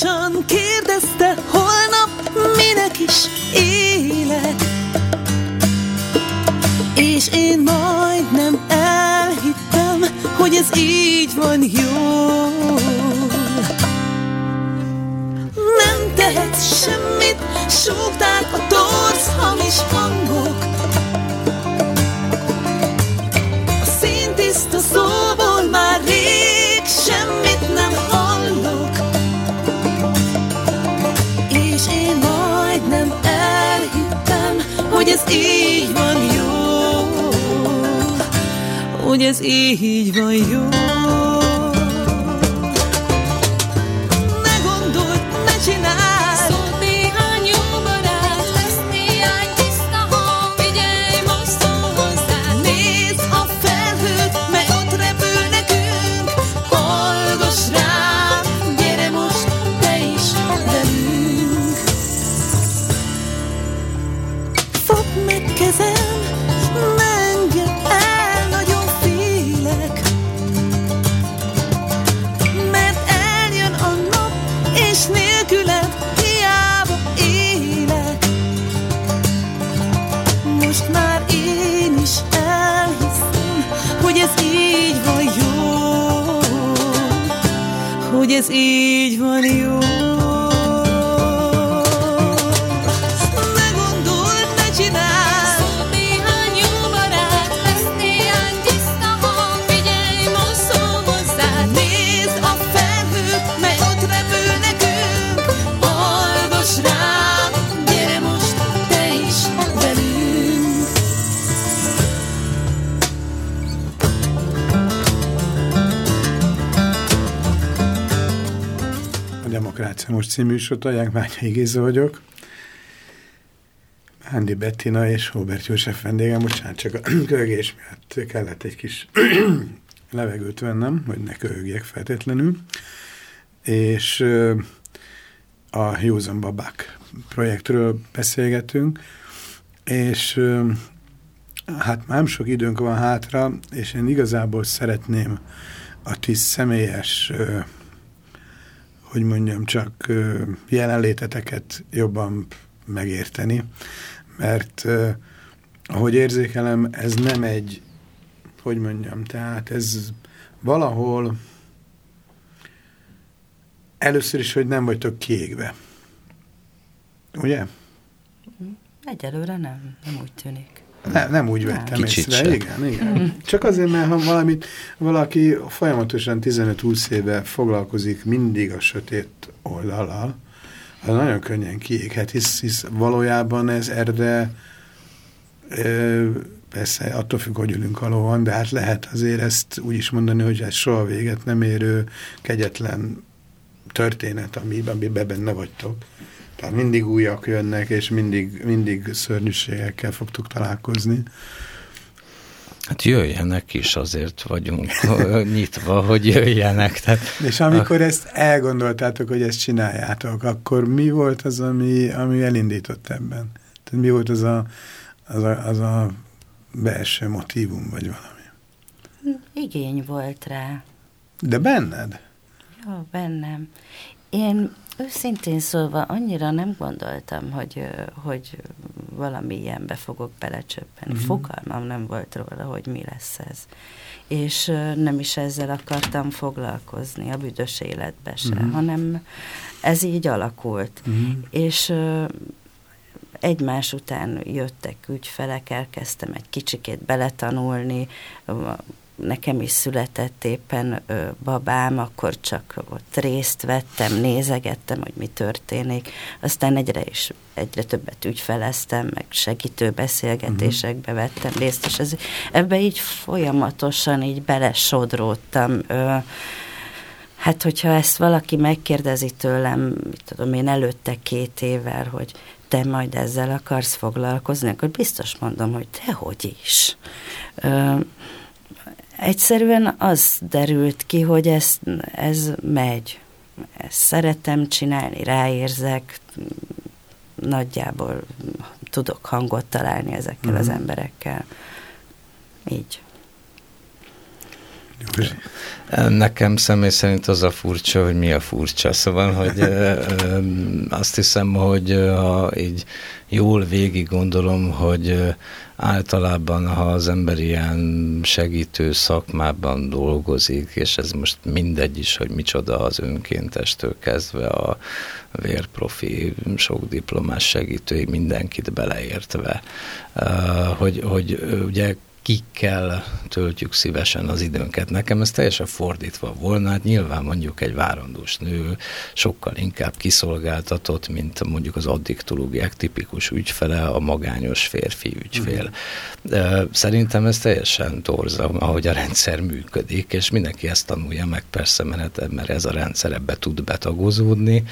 Speaker 1: Bizonyosan kérdezte, holnap minek is élek? És én majdnem elhittem, hogy ez így van jó Nem tehetsz semmit, súgták a torz hamis hangok Hogy ez így van jó
Speaker 3: Most
Speaker 5: című műsortolják, Mányai Géza vagyok. Ándi Bettina és Robert József vendégem, bocsánat, csak a kölgés miatt kellett egy kis levegőt vennem, hogy ne köhögjek feltétlenül. És a Józan Babák projektről beszélgetünk, és hát már nem sok időnk van hátra, és én igazából szeretném a ti személyes hogy mondjam, csak jelenléteteket jobban megérteni, mert ahogy érzékelem, ez nem egy, hogy mondjam, tehát ez valahol először is, hogy nem vagytok kiégve. Ugye?
Speaker 7: Egyelőre nem, nem úgy tűnik.
Speaker 5: Ne, nem úgy vettem
Speaker 6: Kicsit
Speaker 5: észre.
Speaker 6: se.
Speaker 5: Igen, igen. Csak azért, mert ha valamit, valaki folyamatosan 15-20 éve foglalkozik mindig a sötét oldallal, az nagyon könnyen kiéghet, hisz, hisz valójában ez erre ö, persze attól függ, hogy ülünk alól van, de hát lehet azért ezt úgy is mondani, hogy ez soha véget nem érő, kegyetlen történet, ami, amiben benne vagytok. Tehát mindig újak jönnek, és mindig, mindig szörnyűségekkel fogtok találkozni.
Speaker 6: Hát jöjjenek is, azért vagyunk nyitva, hogy jöjjenek. Tehát,
Speaker 5: És amikor ezt elgondoltátok, hogy ezt csináljátok, akkor mi volt az, ami, ami elindított ebben? Tehát mi volt az a, az a, az a belső motívum, vagy valami?
Speaker 7: Igény volt rá.
Speaker 5: De benned?
Speaker 7: Ja, bennem. Én őszintén szólva annyira nem gondoltam, hogy, hogy valami ilyenbe fogok belecsöppeni. Uh-huh. Fogalmam nem volt róla, hogy mi lesz ez. És nem is ezzel akartam foglalkozni a büdös életbe se, uh-huh. hanem ez így alakult.
Speaker 5: Uh-huh.
Speaker 7: És egymás után jöttek ügyfelek, elkezdtem egy kicsikét beletanulni, nekem is született éppen ö, babám, akkor csak ott részt vettem, nézegettem, hogy mi történik. Aztán egyre is egyre többet ügyfeleztem, meg segítő beszélgetésekbe vettem részt, és ez, ebbe így folyamatosan így belesodródtam. Ö, Hát, hogyha ezt valaki megkérdezi tőlem, mit tudom én, előtte két évvel, hogy te majd ezzel akarsz foglalkozni, akkor biztos mondom, hogy dehogy is. Ö, egyszerűen az derült ki, hogy ez, ez megy. Ezt szeretem csinálni, ráérzek, nagyjából tudok hangot találni ezekkel mm. az emberekkel. Így.
Speaker 6: Nekem személy szerint az a furcsa, hogy mi a furcsa. Szóval, hogy azt hiszem, hogy ha így jól végig gondolom, hogy általában, ha az ember ilyen segítő szakmában dolgozik, és ez most mindegy is, hogy micsoda az önkéntestől kezdve a vérprofi, sok diplomás segítőig mindenkit beleértve, hogy, hogy ugye kikkel töltjük szívesen az időnket. Nekem ez teljesen fordítva volna, hát nyilván mondjuk egy várandós nő sokkal inkább kiszolgáltatott, mint mondjuk az addiktológiák tipikus ügyfele, a magányos férfi ügyfél. Uh-huh. Szerintem ez teljesen torza, ahogy a rendszer működik, és mindenki ezt tanulja meg persze, mert, mert ez a rendszer ebbe tud betagozódni,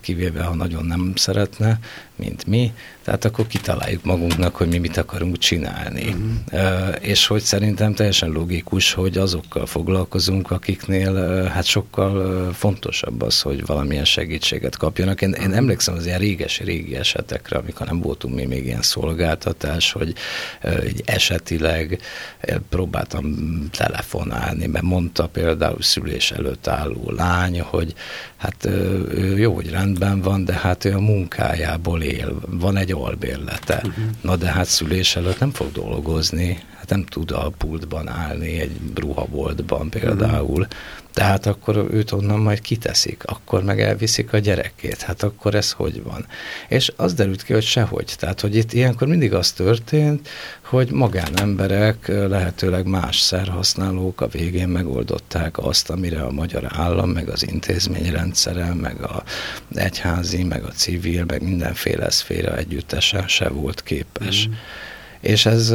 Speaker 6: kivéve ha nagyon nem szeretne, mint mi, tehát akkor kitaláljuk magunknak, hogy mi mit akarunk csinálni. Uh-huh. És hogy szerintem teljesen logikus, hogy azokkal foglalkozunk, akiknél hát sokkal fontosabb az, hogy valamilyen segítséget kapjanak. Én, én emlékszem az ilyen réges-régi esetekre, amikor nem voltunk mi még ilyen szolgáltatás, hogy így esetileg próbáltam telefonálni, mert mondta például szülés előtt álló lány, hogy hát jó, hogy rendben van, de hát ő a munkájából él, van egy albérlete. Uh-huh. Na de hát szülés előtt nem fog dolgozni, hát nem tud a pultban állni egy ruhaboltban például. Uh-huh. Tehát akkor őt onnan majd kiteszik, akkor meg elviszik a gyerekét. Hát akkor ez hogy van? És az derült ki, hogy sehogy. Tehát, hogy itt ilyenkor mindig az történt, hogy magánemberek, lehetőleg más szerhasználók a végén megoldották azt, amire a magyar állam, meg az intézményrendszere, meg a egyházi, meg a civil, meg mindenféle szféra együttesen se volt képes. Mm. És ez,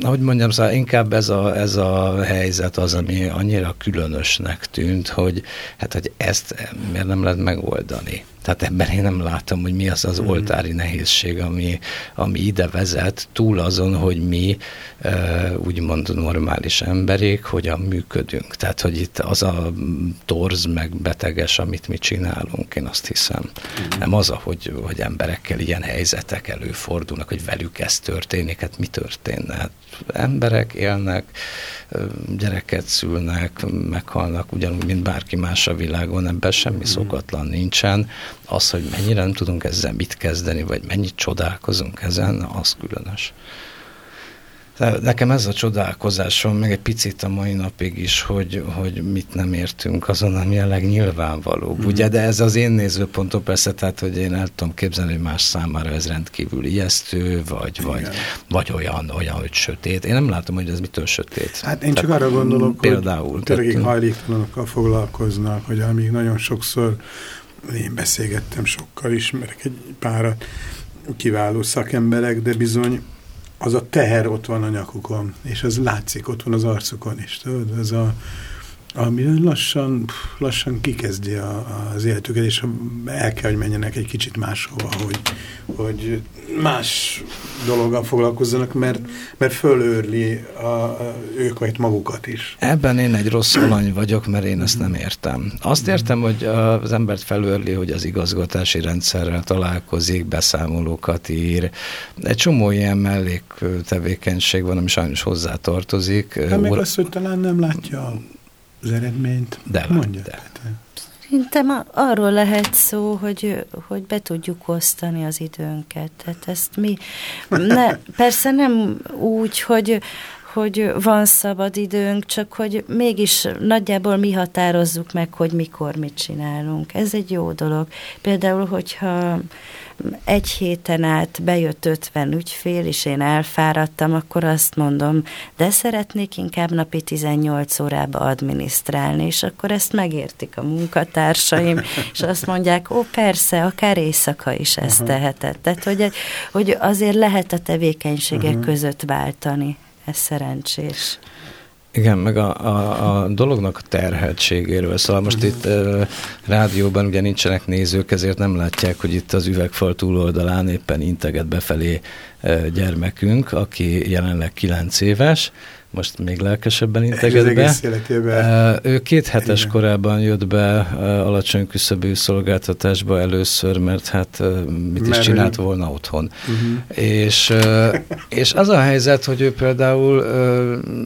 Speaker 6: ahogy mondjam, szóval inkább ez a, ez a helyzet az, ami annyira különösnek tűnt, hogy hát, hogy ezt miért nem lehet megoldani. Tehát ebben én nem látom, hogy mi az az hmm. oltári nehézség, ami, ami ide vezet, túl azon, hogy mi úgymond normális emberek, hogyan működünk. Tehát, hogy itt az a torz meg beteges, amit mi csinálunk, én azt hiszem. Mm. Nem az, hogy, hogy emberekkel ilyen helyzetek előfordulnak, hogy velük ez történik, hát mi történne? Hát emberek élnek, gyereket szülnek, meghalnak, ugyanúgy, mint bárki más a világon, ebben semmi mm. szokatlan nincsen. Az, hogy mennyire nem tudunk ezzel mit kezdeni, vagy mennyit csodálkozunk ezen, az különös. Nekem ez a csodálkozásom, meg egy picit a mai napig is, hogy, hogy mit nem értünk azon, ami a legnyilvánvalóbb. Mm. Ugye, de ez az én nézőpontom persze, tehát, hogy én el tudom képzelni, hogy más számára ez rendkívül ijesztő, vagy, vagy, vagy olyan, olyan, hogy sötét. Én nem látom, hogy ez mitől sötét.
Speaker 5: Hát én csak tehát, arra gondolok, például, hogy tényleg hajléktalanokkal foglalkoznak, hogy amíg nagyon sokszor én beszélgettem sokkal, ismerek egy párat, kiváló szakemberek, de bizony az a teher ott van a nyakukon, és az látszik, ott van az arcukon is, tudod? Ez a, ami lassan, lassan kikezdi a, az életüket, és el kell, hogy menjenek egy kicsit máshova, hogy, hogy más dologgal foglalkozzanak, mert, mert fölőrli a, a, ők vagy magukat is.
Speaker 6: Ebben én egy rossz alany vagyok, mert én ezt nem értem. Azt értem, hogy az embert felőrli, hogy az igazgatási rendszerrel találkozik, beszámolókat ír. Egy csomó ilyen mellék tevékenység van, ami sajnos hozzátartozik.
Speaker 5: Hát meg azt, hogy talán nem látja az eredményt.
Speaker 6: De mondja. De.
Speaker 7: Szerintem arról lehet szó, hogy, hogy be tudjuk osztani az időnket. Tehát ezt mi, ne, persze nem úgy, hogy, hogy van szabad időnk, csak hogy mégis nagyjából mi határozzuk meg, hogy mikor mit csinálunk. Ez egy jó dolog. Például, hogyha egy héten át bejött 50 ügyfél, és én elfáradtam, akkor azt mondom, de szeretnék inkább napi 18 órába adminisztrálni, és akkor ezt megértik a munkatársaim, és azt mondják, ó persze, akár éjszaka is ezt uh-huh. tehetett. Tehát, hogy, hogy azért lehet a tevékenységek uh-huh. között váltani. Ez szerencsés.
Speaker 6: Igen, meg a, a, a dolognak a terheltségéről. Szóval most itt uh, rádióban ugye nincsenek nézők, ezért nem látják, hogy itt az üvegfal túloldalán éppen integet befelé gyermekünk, aki jelenleg 9 éves, most még lelkesebben integet be. Ő két hetes Igen. korában jött be alacsony küszöbű szolgáltatásba először, mert hát mit is mert csinált ő... volna otthon. Uh-huh. És, és az a helyzet, hogy ő például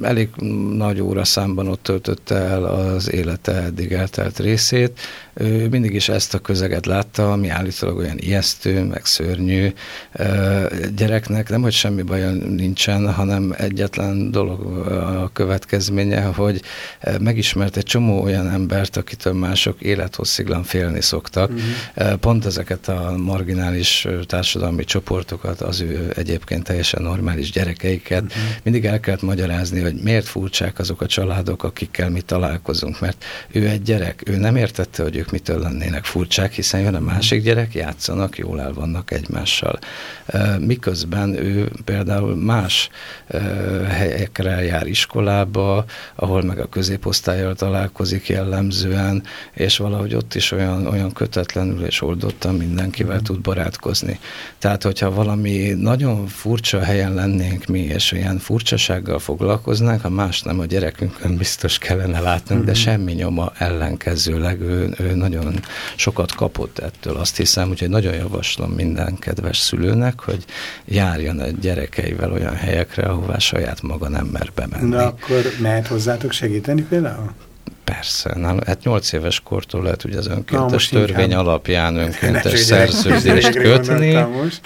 Speaker 6: elég nagy óra számban ott töltötte el az élete eddig eltelt részét, ő mindig is ezt a közeget látta, ami állítólag olyan ijesztő, meg szörnyű gyereknek, nem hogy semmi baja nincsen, hanem egyetlen dolog a következménye, hogy megismert egy csomó olyan embert, akitől mások élethossziglan félni szoktak. Uh-huh. Pont ezeket a marginális társadalmi csoportokat, az ő egyébként teljesen normális gyerekeiket, uh-huh. mindig el kellett magyarázni, hogy miért furcsák azok a családok, akikkel mi találkozunk, mert ő egy gyerek, ő nem értette, hogy ők mitől lennének furcsák, hiszen jön a másik gyerek, játszanak, jól el vannak egymással. Miközben ő például más helyekre jár iskolába, ahol meg a középosztályjal találkozik jellemzően, és valahogy ott is olyan, olyan kötetlenül és oldottan mindenkivel tud barátkozni. Tehát, hogyha valami nagyon furcsa helyen lennénk mi, és olyan furcsasággal foglalkoznánk, ha más nem a gyerekünkön biztos kellene látnunk, de semmi nyoma ellenkezőleg ő, ő nagyon sokat kapott ettől. Azt hiszem, hogy nagyon javaslom minden kedves szülőnek, hogy járjon a gyerekeivel olyan helyekre, ahová saját maga nem mer bemenni.
Speaker 5: Na akkor mehet hozzátok segíteni például?
Speaker 6: Persze, nem, hát 8 éves kortól lehet ugye az önkéntes Na, törvény inkább. alapján önkéntes szerződést kötni.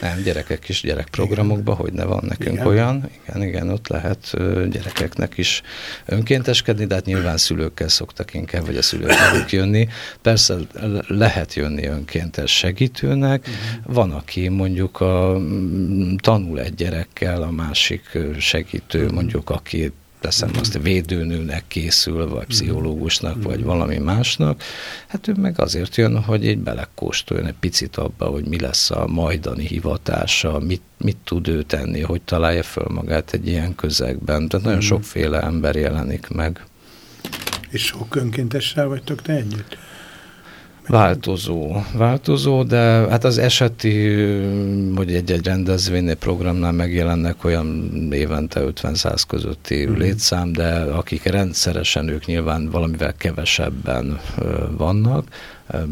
Speaker 6: Nem, gyerekek is gyerekprogramokba, hogy ne van nekünk igen. olyan. Igen, igen, ott lehet gyerekeknek is önkénteskedni, de hát nyilván szülőkkel szoktak inkább, vagy a szülők maguk jönni. Persze lehet jönni önkéntes segítőnek. Uh-huh. Van, aki mondjuk a, tanul egy gyerekkel, a másik segítő, uh-huh. mondjuk aki teszem azt védőnőnek készül, vagy pszichológusnak, vagy valami másnak, hát ő meg azért jön, hogy egy belekóstoljon egy picit abba, hogy mi lesz a majdani hivatása, mit, mit tud ő tenni, hogy találja föl magát egy ilyen közegben. Tehát nagyon sokféle ember jelenik meg.
Speaker 5: És sok önkéntessel vagytok te együtt?
Speaker 6: Változó, változó, de hát az eseti, hogy egy-egy rendezvénynél programnál megjelennek olyan évente 50-100 közötti mm. létszám, de akik rendszeresen, ők nyilván valamivel kevesebben vannak.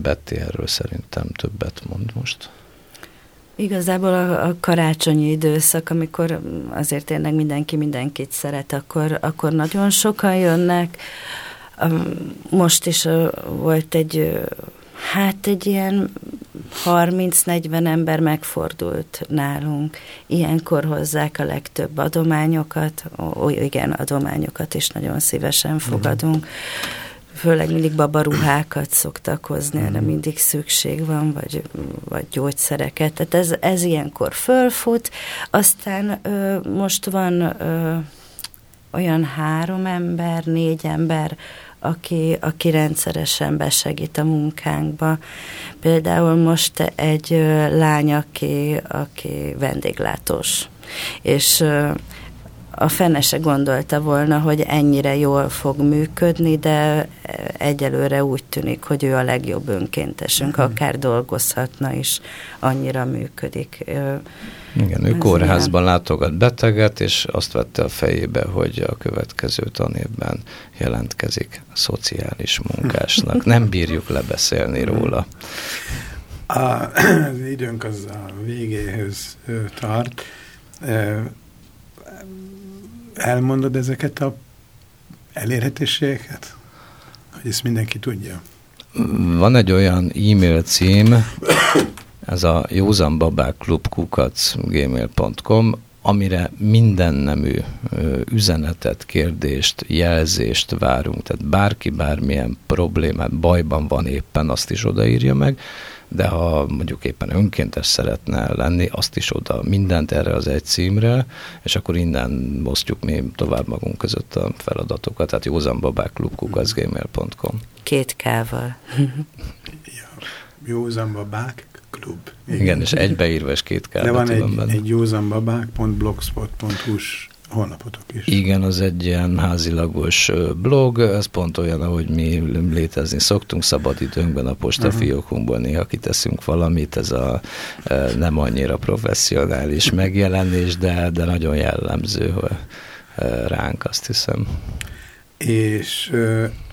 Speaker 6: Betty erről szerintem többet mond most.
Speaker 7: Igazából a, a karácsonyi időszak, amikor azért tényleg mindenki mindenkit szeret, akkor, akkor nagyon sokan jönnek. Most is volt egy Hát egy ilyen 30-40 ember megfordult nálunk. Ilyenkor hozzák a legtöbb adományokat, ó, igen, adományokat is nagyon szívesen fogadunk. Főleg mindig babaruhákat szoktak hozni, erre mhm. mindig szükség van, vagy, vagy gyógyszereket. Tehát ez, ez ilyenkor fölfut. Aztán ö, most van ö, olyan három ember, négy ember, aki, aki rendszeresen besegít a munkánkba. Például most egy lány, aki, aki vendéglátós, és a fene se gondolta volna, hogy ennyire jól fog működni, de egyelőre úgy tűnik, hogy ő a legjobb önkéntesünk, mhm. akár dolgozhatna is, annyira működik.
Speaker 6: Igen, ő Ez kórházban ilyen. látogat beteget, és azt vette a fejébe, hogy a következő tanévben jelentkezik a szociális munkásnak. Nem bírjuk lebeszélni róla.
Speaker 5: A, az időnk az a végéhez tart. Elmondod ezeket a elérhetőségeket? Hogy ezt mindenki tudja.
Speaker 6: Van egy olyan e-mail cím, ez a józanbabákklubkukac.gmail.com, amire minden nemű üzenetet, kérdést, jelzést várunk. Tehát bárki bármilyen problémát, bajban van éppen, azt is odaírja meg, de ha mondjuk éppen önkéntes szeretne lenni, azt is oda mindent erre az egy címre, és akkor innen osztjuk mi tovább magunk között a feladatokat, tehát józanbabákklubkukacgmail.com
Speaker 7: Két kával.
Speaker 5: Józanbabák klub.
Speaker 6: Igen, Igen és egybeírva, és két kárba
Speaker 5: De van egy, benne. egy józanbabák.blogspot.hu-s honlapotok is.
Speaker 6: Igen, az egy ilyen házilagos blog, ez pont olyan, ahogy mi létezni szoktunk, szabadidőnkben a postafiókunkból néha kiteszünk valamit, ez a nem annyira professzionális megjelenés, de, de nagyon jellemző ránk, azt hiszem.
Speaker 5: És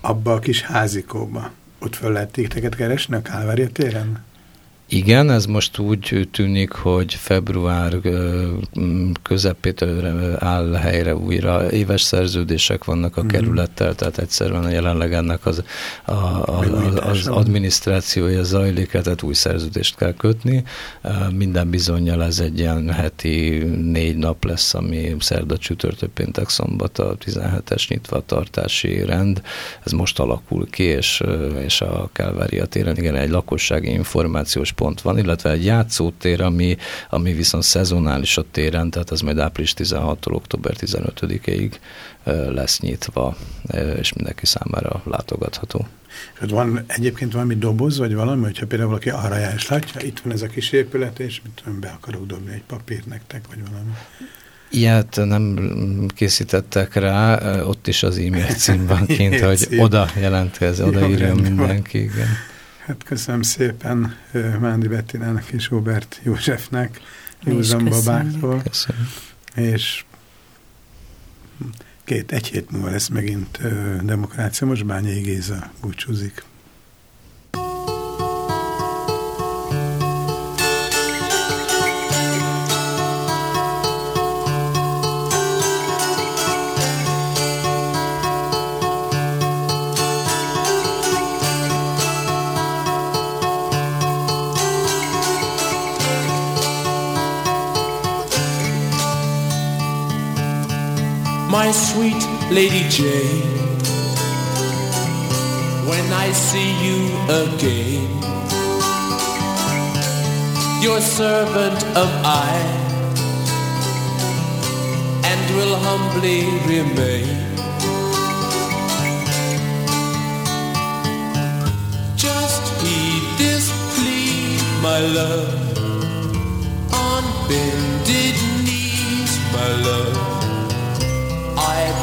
Speaker 5: abba a kis házikóba, ott föl lehet titeket keresni a Kálvária téren?
Speaker 6: Igen, ez most úgy tűnik, hogy február közepétől áll helyre újra. Éves szerződések vannak a mm. kerülettel, tehát egyszerűen jelenleg ennek az, a, a, az adminisztrációja zajlik, tehát új szerződést kell kötni. Minden bizonyal ez egy ilyen heti négy nap lesz, ami szerda, csütörtök, péntek, szombat a 17-es nyitva tartási rend. Ez most alakul ki, és, és a Kelvária téren igen, egy lakossági információs pont van, illetve egy játszótér, ami, ami viszont szezonális a téren, tehát ez majd április 16-tól október 15-ig lesz nyitva, és mindenki számára látogatható.
Speaker 5: És van egyébként valami doboz, vagy valami, hogyha például valaki arra jár, és látja, itt van ez a kis épület, és mit tudom, be akarok dobni egy papírt nektek, vagy valami.
Speaker 6: Ilyet nem készítettek rá, ott is az e-mail cím van kint, hogy oda jelentkezz, oda írja mindenki. Igen.
Speaker 5: Hát köszönöm szépen Mándi Bettinának és Robert Józsefnek, Józan Babáktól. És két, egy hét múlva lesz megint demokrácia, most Bányai Géza búcsúzik.
Speaker 8: My sweet Lady Jane. When I see you again, your servant am I, and will humbly remain. Just heed this plea, my love,